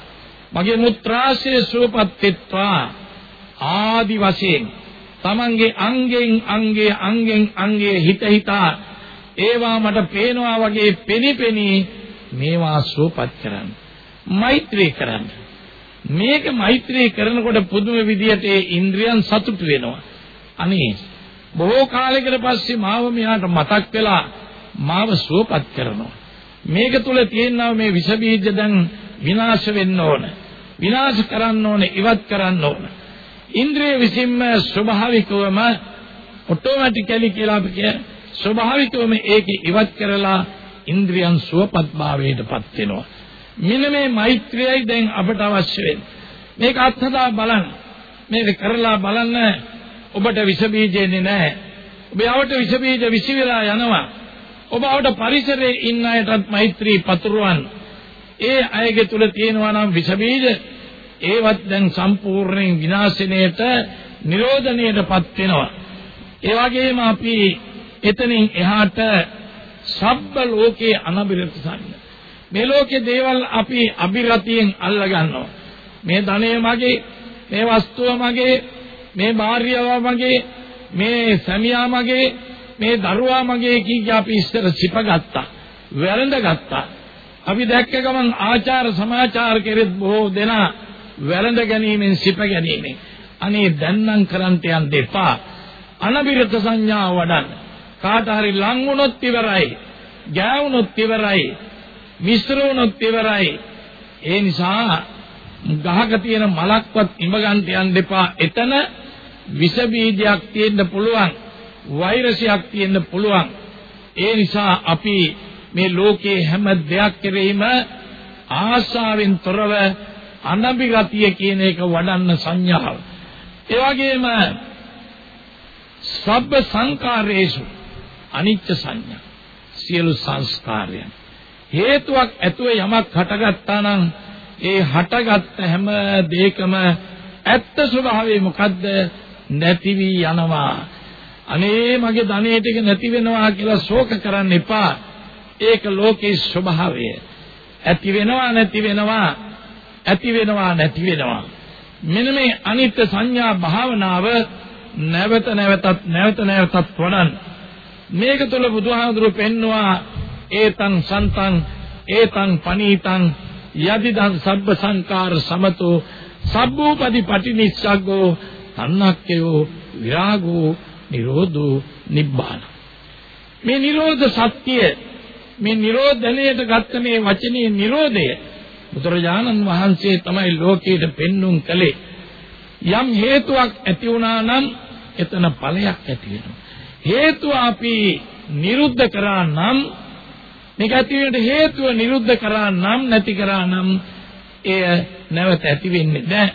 මගේ මුත්‍රාශය සුවපත් වෙත්වා. ආදි වශයෙන් තමන්ගේ අංගෙන් අංගේ අංගෙන් අංගේ හිත හිතා ඒවා මට පේනවා වගේ පෙනිපෙනි මේවා සුවපත් කරන්න. මෛත්‍රී කරන්න. මේක මෛත්‍රී කරනකොට පුදුම විදියට ඒ ඉන්ද්‍රියන් සතුටු වෙනවා. අනේ බොහෝ කාලයකට පස්සේ මාව මෙයාට මතක් වෙලා මාව සුවපත් කරනවා. මේක තුල තියෙනවා මේ විස බීජ දැන් විනාශ වෙන්න ඕන. විනාශ කරන්න ඕන ඉවත් කරන්න ඕන. ඉන්ද්‍රිය විසින්ම ස්වභාවිකවම ඔටෝමැටිකලි කියලා අපි කිය ස්වභාවිකවම ඒක ඉවත් කරලා ඉන්ද්‍රියන් සුවපත් භාවයටපත් වෙනවා. මෙන්න මේ මෛත්‍රියයි දැන් අපට අවශ්‍ය වෙන්නේ. මේක අත්හදා බලන්න. මේක කරලා බලන්න ඔබට විස බීජෙන්නේ නැහැ. ඔබ යවට විස බීජ විසි වෙලා යනවා. ඔබ අවට පරිසරයේ ඉන්න අයටත් මෛත්‍රී පතුරවන්න. ඒ අයගේ තුල තියෙනවා නම් විස බීජ ඒවත් දැන් සම්පූර්ණයෙන් විනාශනයට නිරෝධණයටපත් වෙනවා. ඒ වගේම අපි එතනින් එහාට සබ්බ ලෝකේ අනබිරත සංඥා. මේ ලෝකේ දේවල් අපි අබිරතියෙන් අල්ල ගන්නවා. මේ ධනය මගේ, මේ වස්තුව මගේ, මේ භාර්යාව මගේ, මේ සැමියා මගේ, මේ දරුවා මගේ කී අපි ඉස්සර සිපගත්තා. වැළඳගත්තා. අපි දැක්ක ගමන් ආචාර සමාචාර කෙරෙත් බොහෝ දෙනා වැළඳ ගැනීමෙන් සිප ගැනීමෙන් අනේ දැන්නම් කරන්ට යන්න එපා අනබිරත සංඥාව වඩන්න කාට හරි ලං වුණොත් ඉවරයි ගෑවුනොත් ඉවරයි මිශ්‍ර වුණොත් ඉවරයි. ඒ නිසා ගහක තියෙන මලක්වත් ඉඹ ගන්න යන්න එපා. එතන විස බීජයක් තියෙන්න පුළුවන්. වෛරසයක් තියෙන්න පුළුවන්. ඒ නිසා අපි මේ ලෝකයේ හැම දෙයක් කෙරෙහිම ආශාවෙන් තොරව අනබිගතිය කියන එක වඩන්න සංඥාව. ඒ වගේම සබ්බ සංකාරේසු අනිච්ච සංඥා. සියලු සංස්කාරයන්. හේතුවක් ඇතුව යමක් හටගත්තා නම් ඒ හටගත්ත හැම දෙයකම ඇත්ත ස්වභාවය මොකද්ද? නැති වී යනවා. අනේ මගේ ධනෙ ටික නැති වෙනවා කියලා ශෝක කරන්න එපා. ඒක ලෝකේ ස්වභාවය. ඇති වෙනවා නැති වෙනවා ඇති වෙනවා නැති වෙනවා. මෙන්න මේ අනිත්‍ය සංඥා භාවනාව නැවත නැවතත් නැවත නැවතත් වඩන් මේක තුළ බුදුහාමුදුරු පෙන්නවා ඒතං සන්තං ඒතං පනීතං යදිදං සබ්බ සංකාර සමතෝ සබ්බෝපදි පටිනිස්සග්ගෝ තන්නක්කයෝ විරාගෝ නිරෝධෝ නිබ්බාන මේ නිරෝධ සත්‍ය මේ නිරෝධණයට ගත්ත මේ වචනේ නිරෝධය බුදුරජාණන් වහන්සේ තමයි ලෝකයට පෙන්눔 කළේ. යම් හේතුවක් ඇති වුණා නම් එතන ඵලයක් ඇති වෙනවා. හේතුව අපි නිරුද්ධ කරා නම් මේක ඇති වෙන්නට හේතුව නිරුද්ධ කරා නම් නැති කරා නම් එය නැවත ඇති වෙන්නේ නැහැ.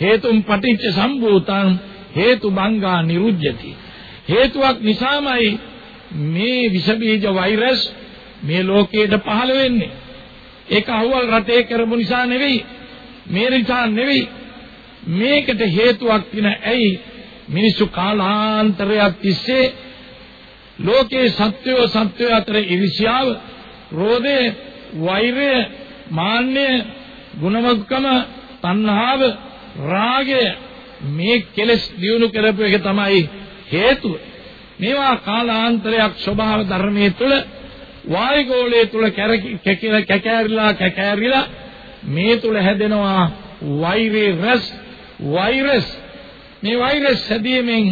හේතුම් පටිච්ච සම්භූතං හේතු බංගා නිරුද්ධති. හේතුවක් නිසාමයි මේ විස බීජ වෛරස් මේ ලෝකයට පහළ වෙන්නේ. ඒක අහුවල් රටේ කරපු නිසා නෙවෙයි. මේ නිසා නෙවෙයි. මේකට හේතුවක් තියෙන ඇයි මිනිස්සු කාලාන්තරයක් තිස්සේ ලෝකේ සත්වය සත්වය අතර ඉරිසියාව, ක්‍රෝධය, වෛරය, මාන්නය, ගුණවත්කම, තණ්හාව, රාගය මේ කෙලෙස් දියුණු කරපු එක තමයි හේතුව. මේවා කාලාන්තරයක් ස්වභාව ධර්මයේ තුල වායුගෝලයේ තුල කැකෑරිලා කැකෑරිලා මේ තුල හැදෙනවා වෛරස් වෛරස් මේ වෛරස් හැදීමෙන්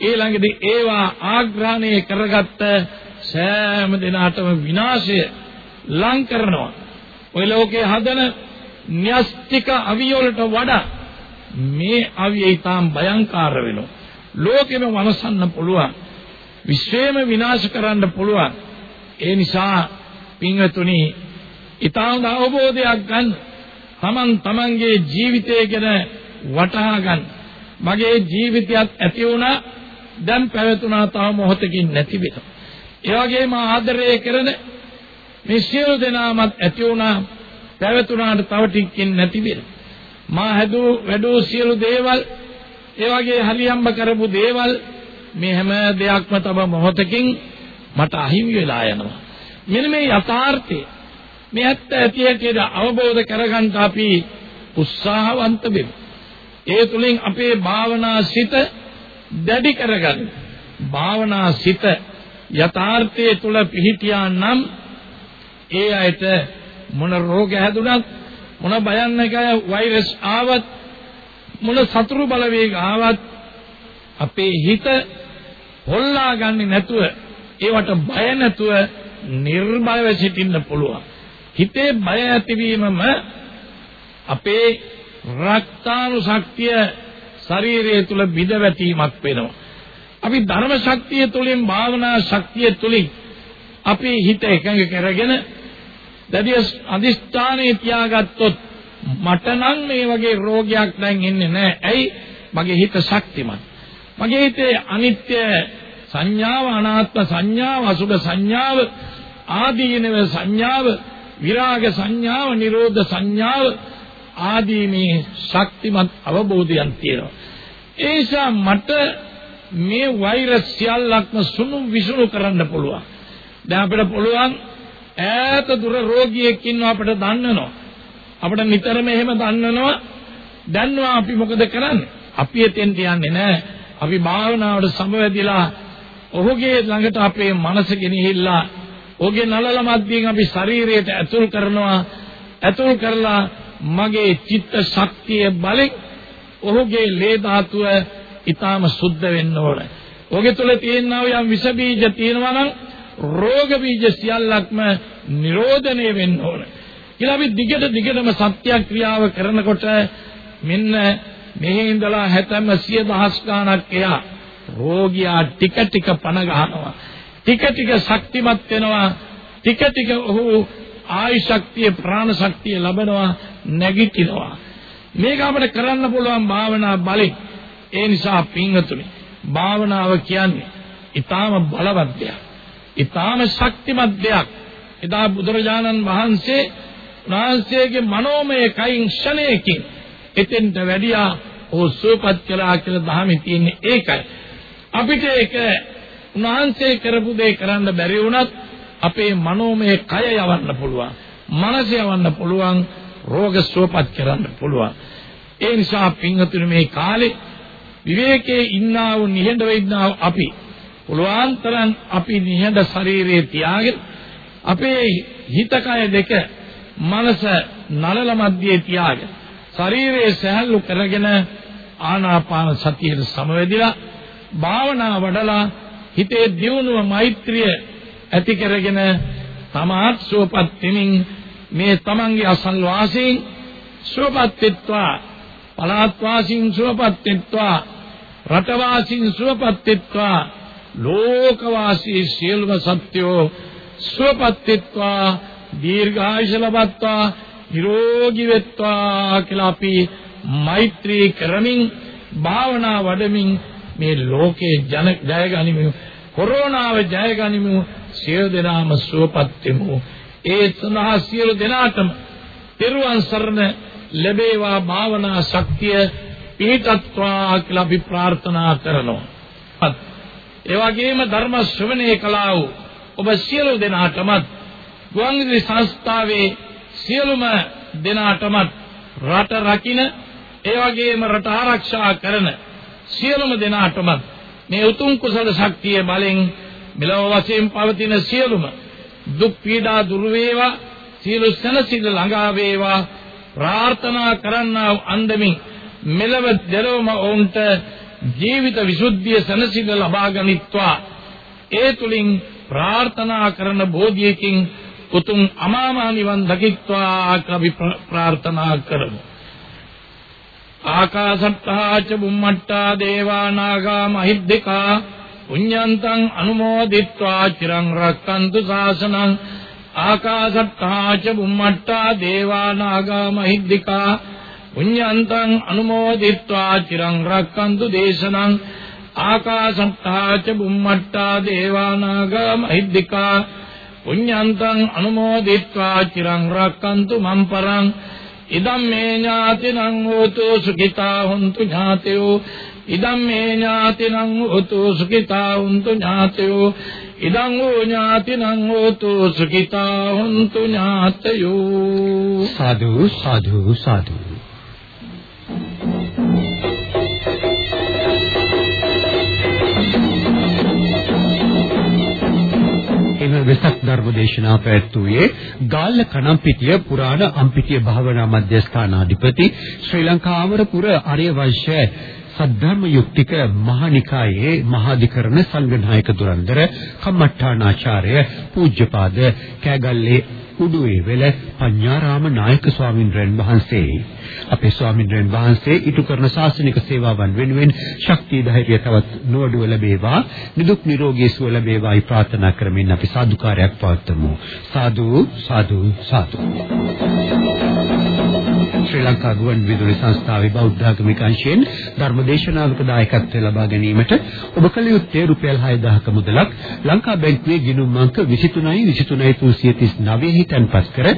ඊළඟදී ඒවා ආග්‍රහණය කරගත්ත සෑම දිනාටම විනාශය ලං කරනවා. ඔය ලෝකේ හදන න්‍යස්තික අවියවලට වඩා මේ අවිය ඊටාම් භයංකාර වෙනවා. ලෝකෙම වනසන්න පුළුවන්. විශ්වයම විනාශ කරන්න පුළුවන්. ඒ නිසා පින්වතුනි ඊටාම් අවබෝධයක් ගන්න. Taman tamanගේ ජීවිතය ගැන වටහා ගන්න. මගේ ජීවිතයත් ඇති වුණා දැන් පැවතුනා තව මොහොතකින් නැති වෙනවා. ඒ වගේම ආදරය කරන මේ සියලු දෙනාමත් ඇති වුණා පැවතුනාට තව ටිකකින් නැති වෙනවා. මා හැදූ වැඩූ සියලු දේවල් ඒ වගේ හරියම්බ කරපු දේවල් මේ හැම දෙයක්ම තව මොහොතකින් මට අහිමි වෙලා යනවා. මෙන්න මේ යථාර්ථය මේ ඇත්ත ඇති ඇටියට අවබෝධ කරගන්න අපි උත්සාහවන්ත වෙමු. ඒ තුලින් අපේ භාවනා සිත දැඩි කරගන්න. භාවනා සිත යථාර්ථයේ තුල පිහිටියා නම් ඒ අයට මොන රෝග හැදුනත් මොන භයන්නක වෛරස් ආවත් මොන සතුරු බලවේග ආවත් අපේ හිත හොල්ලා ගන්නේ නැතුව ඒවට බය නැතුව නිර්භයව සිටින්න පුළුවන්. හිතේ බය ඇතිවීමම අපේ රක්තානුශක්තිය ශරීරය තුල බිඳවැටීමක් වෙනවා. අපි ධර්ම ශක්තිය තුලින් භාවනා ශක්තිය තුලින් අපි හිත එකඟ කරගෙන දැඩි අදිස්ථානයේ තියාගත්තොත් මට නම් මේ වගේ රෝගයක් දැන් එන්නේ නැහැ. ඇයි? මගේ හිත ශක්තිමත්. මගේ හිතේ අනිත්‍ය සංඥාව, අනාත්ම සංඥාව, අසුභ සංඥාව, ආදීනව සංඥාව, විරාග සංඥාව, නිරෝධ සංඥාව ආදී මේ ශක්තිමත් අවබෝධයන් තියෙනවා. ඒ නිසා මට මේ වෛරස් සියල්ලක්ම සුණු විසුණු කරන්න පුළුවන්. දැන් අපිට පුළුවන් ඈත දුර රෝගියෙක් ඉන්නවා අපිට දන්නනවා. අපිට නිතරම එහෙම දන්නනවා. දන්නවා අපි මොකද කරන්නේ? අපි එතෙන්ට යන්නේ නැහැ. අපි භාවනාවට සමවැදිලා ඔහුගේ ළඟට අපේ මනස ගෙනහිල්ලා ඔහුගේ නලල මැදින් අපි ශරීරයට ඇතුල් කරනවා. ඇතුල් කරලා මගේ චිත්ත ශක්තිය බලෙන් ඔහුගේ ලේ ධාතුව ඊටාම සුද්ධ වෙන්න ඕන. ඔහුගේ තුල තියෙනා යම් විස බීජ තියෙනවා නම් රෝග බීජ සියල්ලක්ම නිරෝධනය වෙන්න ඕන. කියලා අපි දිගට දිගටම සත්‍යක්‍රියාව කරනකොට මෙන්න මෙහි ඉඳලා හැතැම්ම සිය දහස් ගාණක් එයා රෝගියා ටික ටික පණ ගන්නවා. ටික ටික ශක්තිමත් වෙනවා. ටික ටික ඔහු ආයු ශක්තිය ප්‍රාණ ශක්තිය ලබනවා නැගිටිනවා මේක අපිට කරන්න පුළුවන් භාවනා බලෙන් ඒ නිසා පින්වතුනි භාවනාව කියන්නේ ඊටාම බලවත් දෙයක් ඊටාම ශක්තිමත් දෙයක් එදා බුදුරජාණන් වහන්සේ උන්වහන්සේගේ මනෝමය කයින් ක්ෂණයකින් එතෙන්ට වැඩියා ਉਹ සුවපත් කළා කියලා ධර්මයේ තියෙන්නේ ඒකයි අපිට ඒක උන්වහන්සේ කරපු දේ කරන්න බැරි වුණත් අපේ මනෝමය කය යවන්න පුළුවන්. මනස යවන්න පුළුවන්. රෝග සුවපත් කරන්න පුළුවන්. ඒ නිසා පින්වතුනි මේ කාලේ විවේකයේ ඉන්නා වූ නිහඬව ඉන්නා අපි. පුළුවන් තරම් අපි නිහඬ ශරීරයේ තියාගෙන අපේ හිත කය දෙක මනස නලල මැදියේ තියාගෙන ශරීරයේ සහැල්ලු කරගෙන ආනාපාන සතියේ සමවැදිලා භාවනා වඩලා හිතේ දියුණුව මෛත්‍රිය ඇති කරගෙන තමාත් සුවපත් වෙමින් මේ තමන්ගේ අසල් වාසීන් සුවපත් වෙත්වා පළාත් වාසීන් සුවපත් වෙත්වා. රට වාසීන් සුවපත් වෙත්වා ලෝක වාසී සියලුම සත්‍යෝ සුවපත් වෙත්වා දීර්ඝායුෂ ලබත්වා නිරෝගී වෙත්වා කියලා අපි මෛත්‍රී කරමින් භාවනා වඩමින් මේ ලෝකේ ජන ජය ගනිමු කොරෝනාව ජය ගනිමු සියලු දෙනාම සුවපත් වෙමු ඒ සඳහා සියලු දෙනාටම පෙරුවන් සරණ ලැබේවා භාවනා ශක්තිය පීඨත්වා කියලා අපි ප්‍රාර්ථනා කරනවා. ඒ වගේම ධර්ම ශ්‍රවණය කළා වූ ඔබ සියලු දෙනාටමත් ගුවන්විදුලි සංස්ථාවේ සියලුම දෙනාටමත් රට රකින්න ඒ වගේම රට ආරක්ෂා කරන සියලුම දෙනාටමත් මේ උතුම් කුසල ශක්තිය බලෙන් මෙලොව වශයෙන් පවතින සියලුම දුක් පීඩා දුර වේවා සියලු සැනසෙල්ල ළඟා වේවා ප්‍රාර්ථනා කරන්නා අන්දමින් මෙලව දෙලොවම ඔවුන්ට ජීවිත විසුද්ධිය සැනසීම ලබා ගනිත්වා. ඒ තුලින් ප්‍රාර්ථනා කරන බෝධියකින් උතුම් අමාමහ නිවන් දකිත්වා අපි ප්‍රාර්ථනා කරමු. ආකාශත්තා ච බුම්මට්ටා දේවා නාග මහිද්దికා පුඤ්ඤන්තං අනුමෝදිත්වා චිරං රක්칸තු ශාසනං ආකාශත්තා ච බුම්මට්ටා දේවා නාග මහිද්దికා පුඤ්ඤාන්තං අනුමෝදිත්වා චිරං රක්칸තු දේශනං ආකාශත්තා ච බුම්මට්ටා දේවානාගා මහිද්దికා පුඤ්ඤාන්තං අනුමෝදිත්වා චිරං රක්칸තු මම් පරං ඉදම් මේ ඥාතිනං හෝතු සුඛිතා හොන්තු ඥාතයෝ ඉදම් මේ ඥාතිනං හෝතු සුඛිතා හොන්තු ඥාතයෝ ඉදං වූ ඥාතිනං හෝතු සුඛිතා හොන්තු ඥාතයෝ
සාදු සාදු සාදු. එම වෙසක් ධර්ම දේශනා පැවැත්වුවේ ගාල්ල කණම්පිටිය පුරාණ අම්පිටිය භාවනා මධ්‍යස්ථානාධිපති ශ්‍රී ලංකා අමරපුර ආර්ය වංශ සද්ධර්ම යුක්තික මහනිකායේ මහාධිකරණ සංඝනායක දුරන්දර කම්මඨානාචාර්ය පූජ්‍යපාද කෑගල්ලේ උඩුවේ වෙල පඤ්ඤාරාම නායක ස්වාමින්වයන් වහන්සේ. අපේ ස්වාමින්වයන් වහන්සේ ඉටු කරන ශාසනික සේවාවන් වෙනුවෙන් ශක්තිය ධෛර්යය තවත් නොඅඩුව ලැබේවා. නිදුක් නිරෝගී සුව ලැබේවායි ප්‍රාර්ථනා කරමින් අපි සාදුකාරයක් පවත්වමු. සාදු සාදු සාදු. ශ්‍රී ලංකා ගුවන් විදුලි සංස්ථාවේ බෞද්ධ ආගමික අංශයෙන් ධර්මදේශනාවක දායකත්වය ලබා ගැනීමට ඔබ කල යුත්තේ රුපියල් 6000ක මුදලක් ලංකා බැංකුවේ ගිණුම් අංක 23යි 23.39 තැන්පත් කර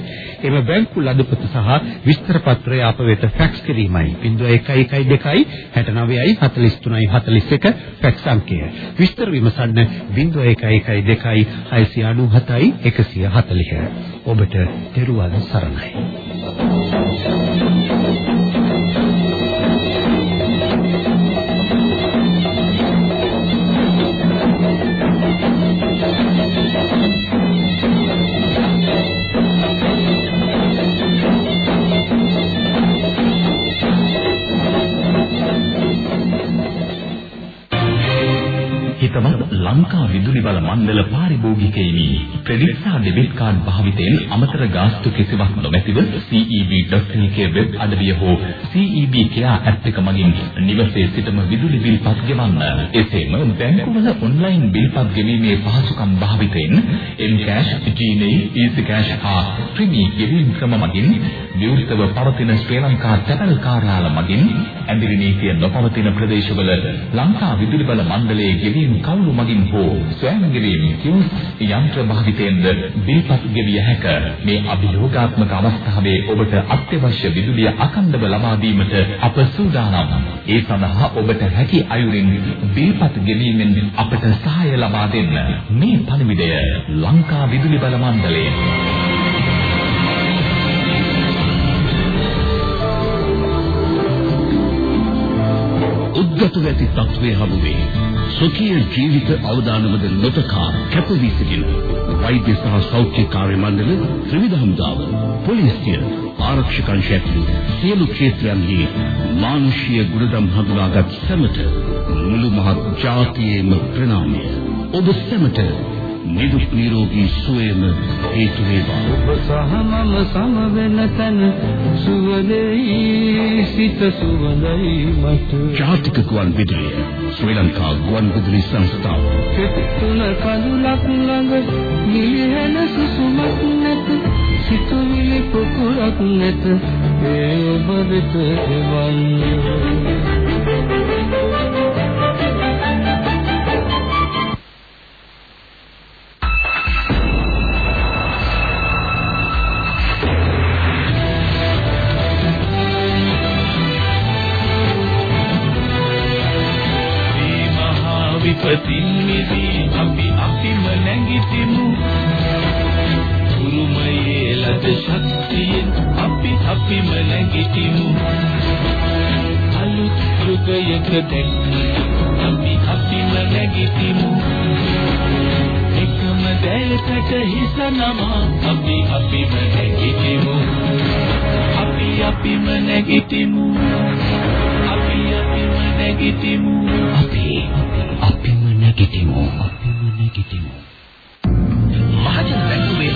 එම බැංකු ලදපත සහ විස්තර පත්‍රය අප වෙත ෆැක්ස් කිරීමයි. 0112 69යි 43යි 41 ෆැක්ස් අංකය. විස්තර විමසන්න 0112 697යි 140 ඔබට තෙරුවන් සරණයි.
හිතවත් ලංකා විදුලි බල මණ්ඩල පාරිභෝගිකයිනි ක්‍රෙඩිට් සහ ඩෙබිට් කාඩ් භාවිතයෙන් අමතර ගාස්තු කිසිවක් නොමැතිව CEB.lk වෙබ් අඩවිය හෝ CEB කියා ඇප් එක මගින් නිවසේ සිටම විදුලි බිල් පත් ගෙවන්න. එසේම බැංකුවල ඔන්ලයින් බිල් පත් ගෙවීමේ පහසුකම් භාවිතයෙන් M-Cash, Gmail, EasyCash හා Primi ගෙවීම් ක්‍රම මගින් විවෘතව පවතින ශ්‍රී ලංකා තැපැල් කාර්යාල මගින් ඇඳිරි නීතිය නොපවතින ප්‍රදේශවල ලංකා විදුලි බල මණ්ඩලයේ ගෙවීම් කවුරු මගින් හෝ ස්වයං ගෙවීම් කියුස් යන්ත්‍ර භාවිතයෙන්ද බිල්පත් ගෙවිය හැක. මේ අභියෝගාත්මක අවස්ථාවේ ඔබට අත්‍යවශ්‍ය විදුලිය අඛණ්ඩව ලබා දීමට අප සූදානම්. ඒ සඳහා ඔබට හැකි අයුරින් බිල්පත් ගෙවීමෙන් අපට සහාය ලබා දෙන්න. මේ පණිවිඩය ලංකා විදුලි බල මණ්ඩලයෙන්.
උද්ගත වෙති තත්වයේ හමුවේ සොකීය ජීවිත අවදානමද නොතකා කැපවී සිටින වෛද්‍ය සහ සෞඛ්‍ය කාර්ය මණ්ඩල ත්‍රිවිධ හමුදාව පොලිසිය ආරක්ෂක අංශ ඇතුළු සියලු ක්ෂේත්‍රයන්හි මානුෂීය ගුණධම් හඳුනාගත් සැමට මුළු මහත් ජාතියේම ප්‍රණාමය. ඔබ සැමට නිදුක් නිරෝගී සුවයම
හේතු වේවා.
ඔබ සහ මම සම වෙන තැන සුවදෙයි සිත සුවඳයි මට.
ජාතික ගුවන් විදුලිය ශ්‍රී ලංකා ගුවන් විදුලි සංස්ථාව.
කෙතුන කඳුලක් ළඟ නිලහෙන සුසුමක් නැත. සිතුවිලි පුකුරක් නැත. ඒ ඔබ වෙත එවන්නේ.
විපතින් මිදී අපි අපිම නැගිටිමු. උරුමයේ ලද ශක්තියෙන් අපි අපිම නැගිටිමු. අලුත් යුගයක දැක්ම අපි අපිම නැගිටිමු. එකම දැල්කට හිස නමා අපි අපිම නැගිටිමු. අපි අපිම නැගිටිමු. අපි අපිම නැගිටිමු. අපි
අපිම නැගිටිමු. අපිම නැගිටිමු.
මහජන බැංකුවේ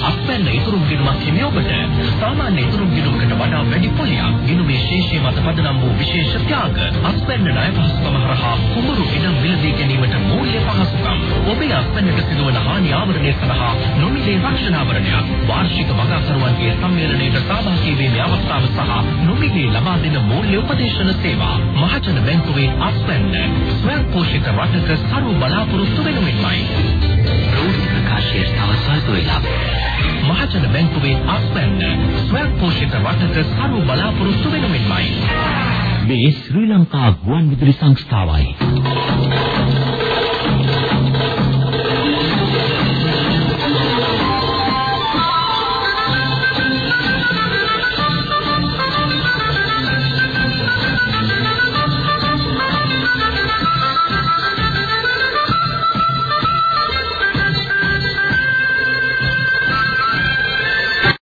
අත්පැන්න ඉතුරුම් ගිණුමක් හිමි ඔබට. සාමාන්‍ය ඉතුරුම් ගිණුමකට වඩා වැඩි පොලියක් ගිණුමේ ශේෂය මත පදනම් වූ විශේෂ ත්‍යාග අත්පැන්න ණය පහසුකම හරහා කුඹුරු ඉඩම් මිලදී ගැනීමට මූල්‍ය පහසුකම්. ඔබේ අත්පැන්නට සිදුවන හානි ආවරණය සඳහා නොමිලේ රක්ෂණ ආවරණයක් වාර්ෂික වගාකරුවන්ගේ සම්මේලනයේ සහභාගී වීමේ අවස්ථාව සහ නොමිලේ ලබා දෙන මූල්‍ය උපදේශන සේවා. මහජන බැංකුවේ අත්පැන්න ස්වයං පෝෂිත රටක සරු බලාපොරොත්තු වෙනුවෙන්මයි. රෝහි ප්‍රකාශයේ තවසල්ප වෙලා. මහජන බැංකුවේ අත්පැන්න ස්වයං පෝෂිත රටක සරු බලාපොරොත්තු වෙනුවෙන්මයි.
මේ ශ්‍රී ලංකා ගුවන් විදුලි සංස්ථාවයි.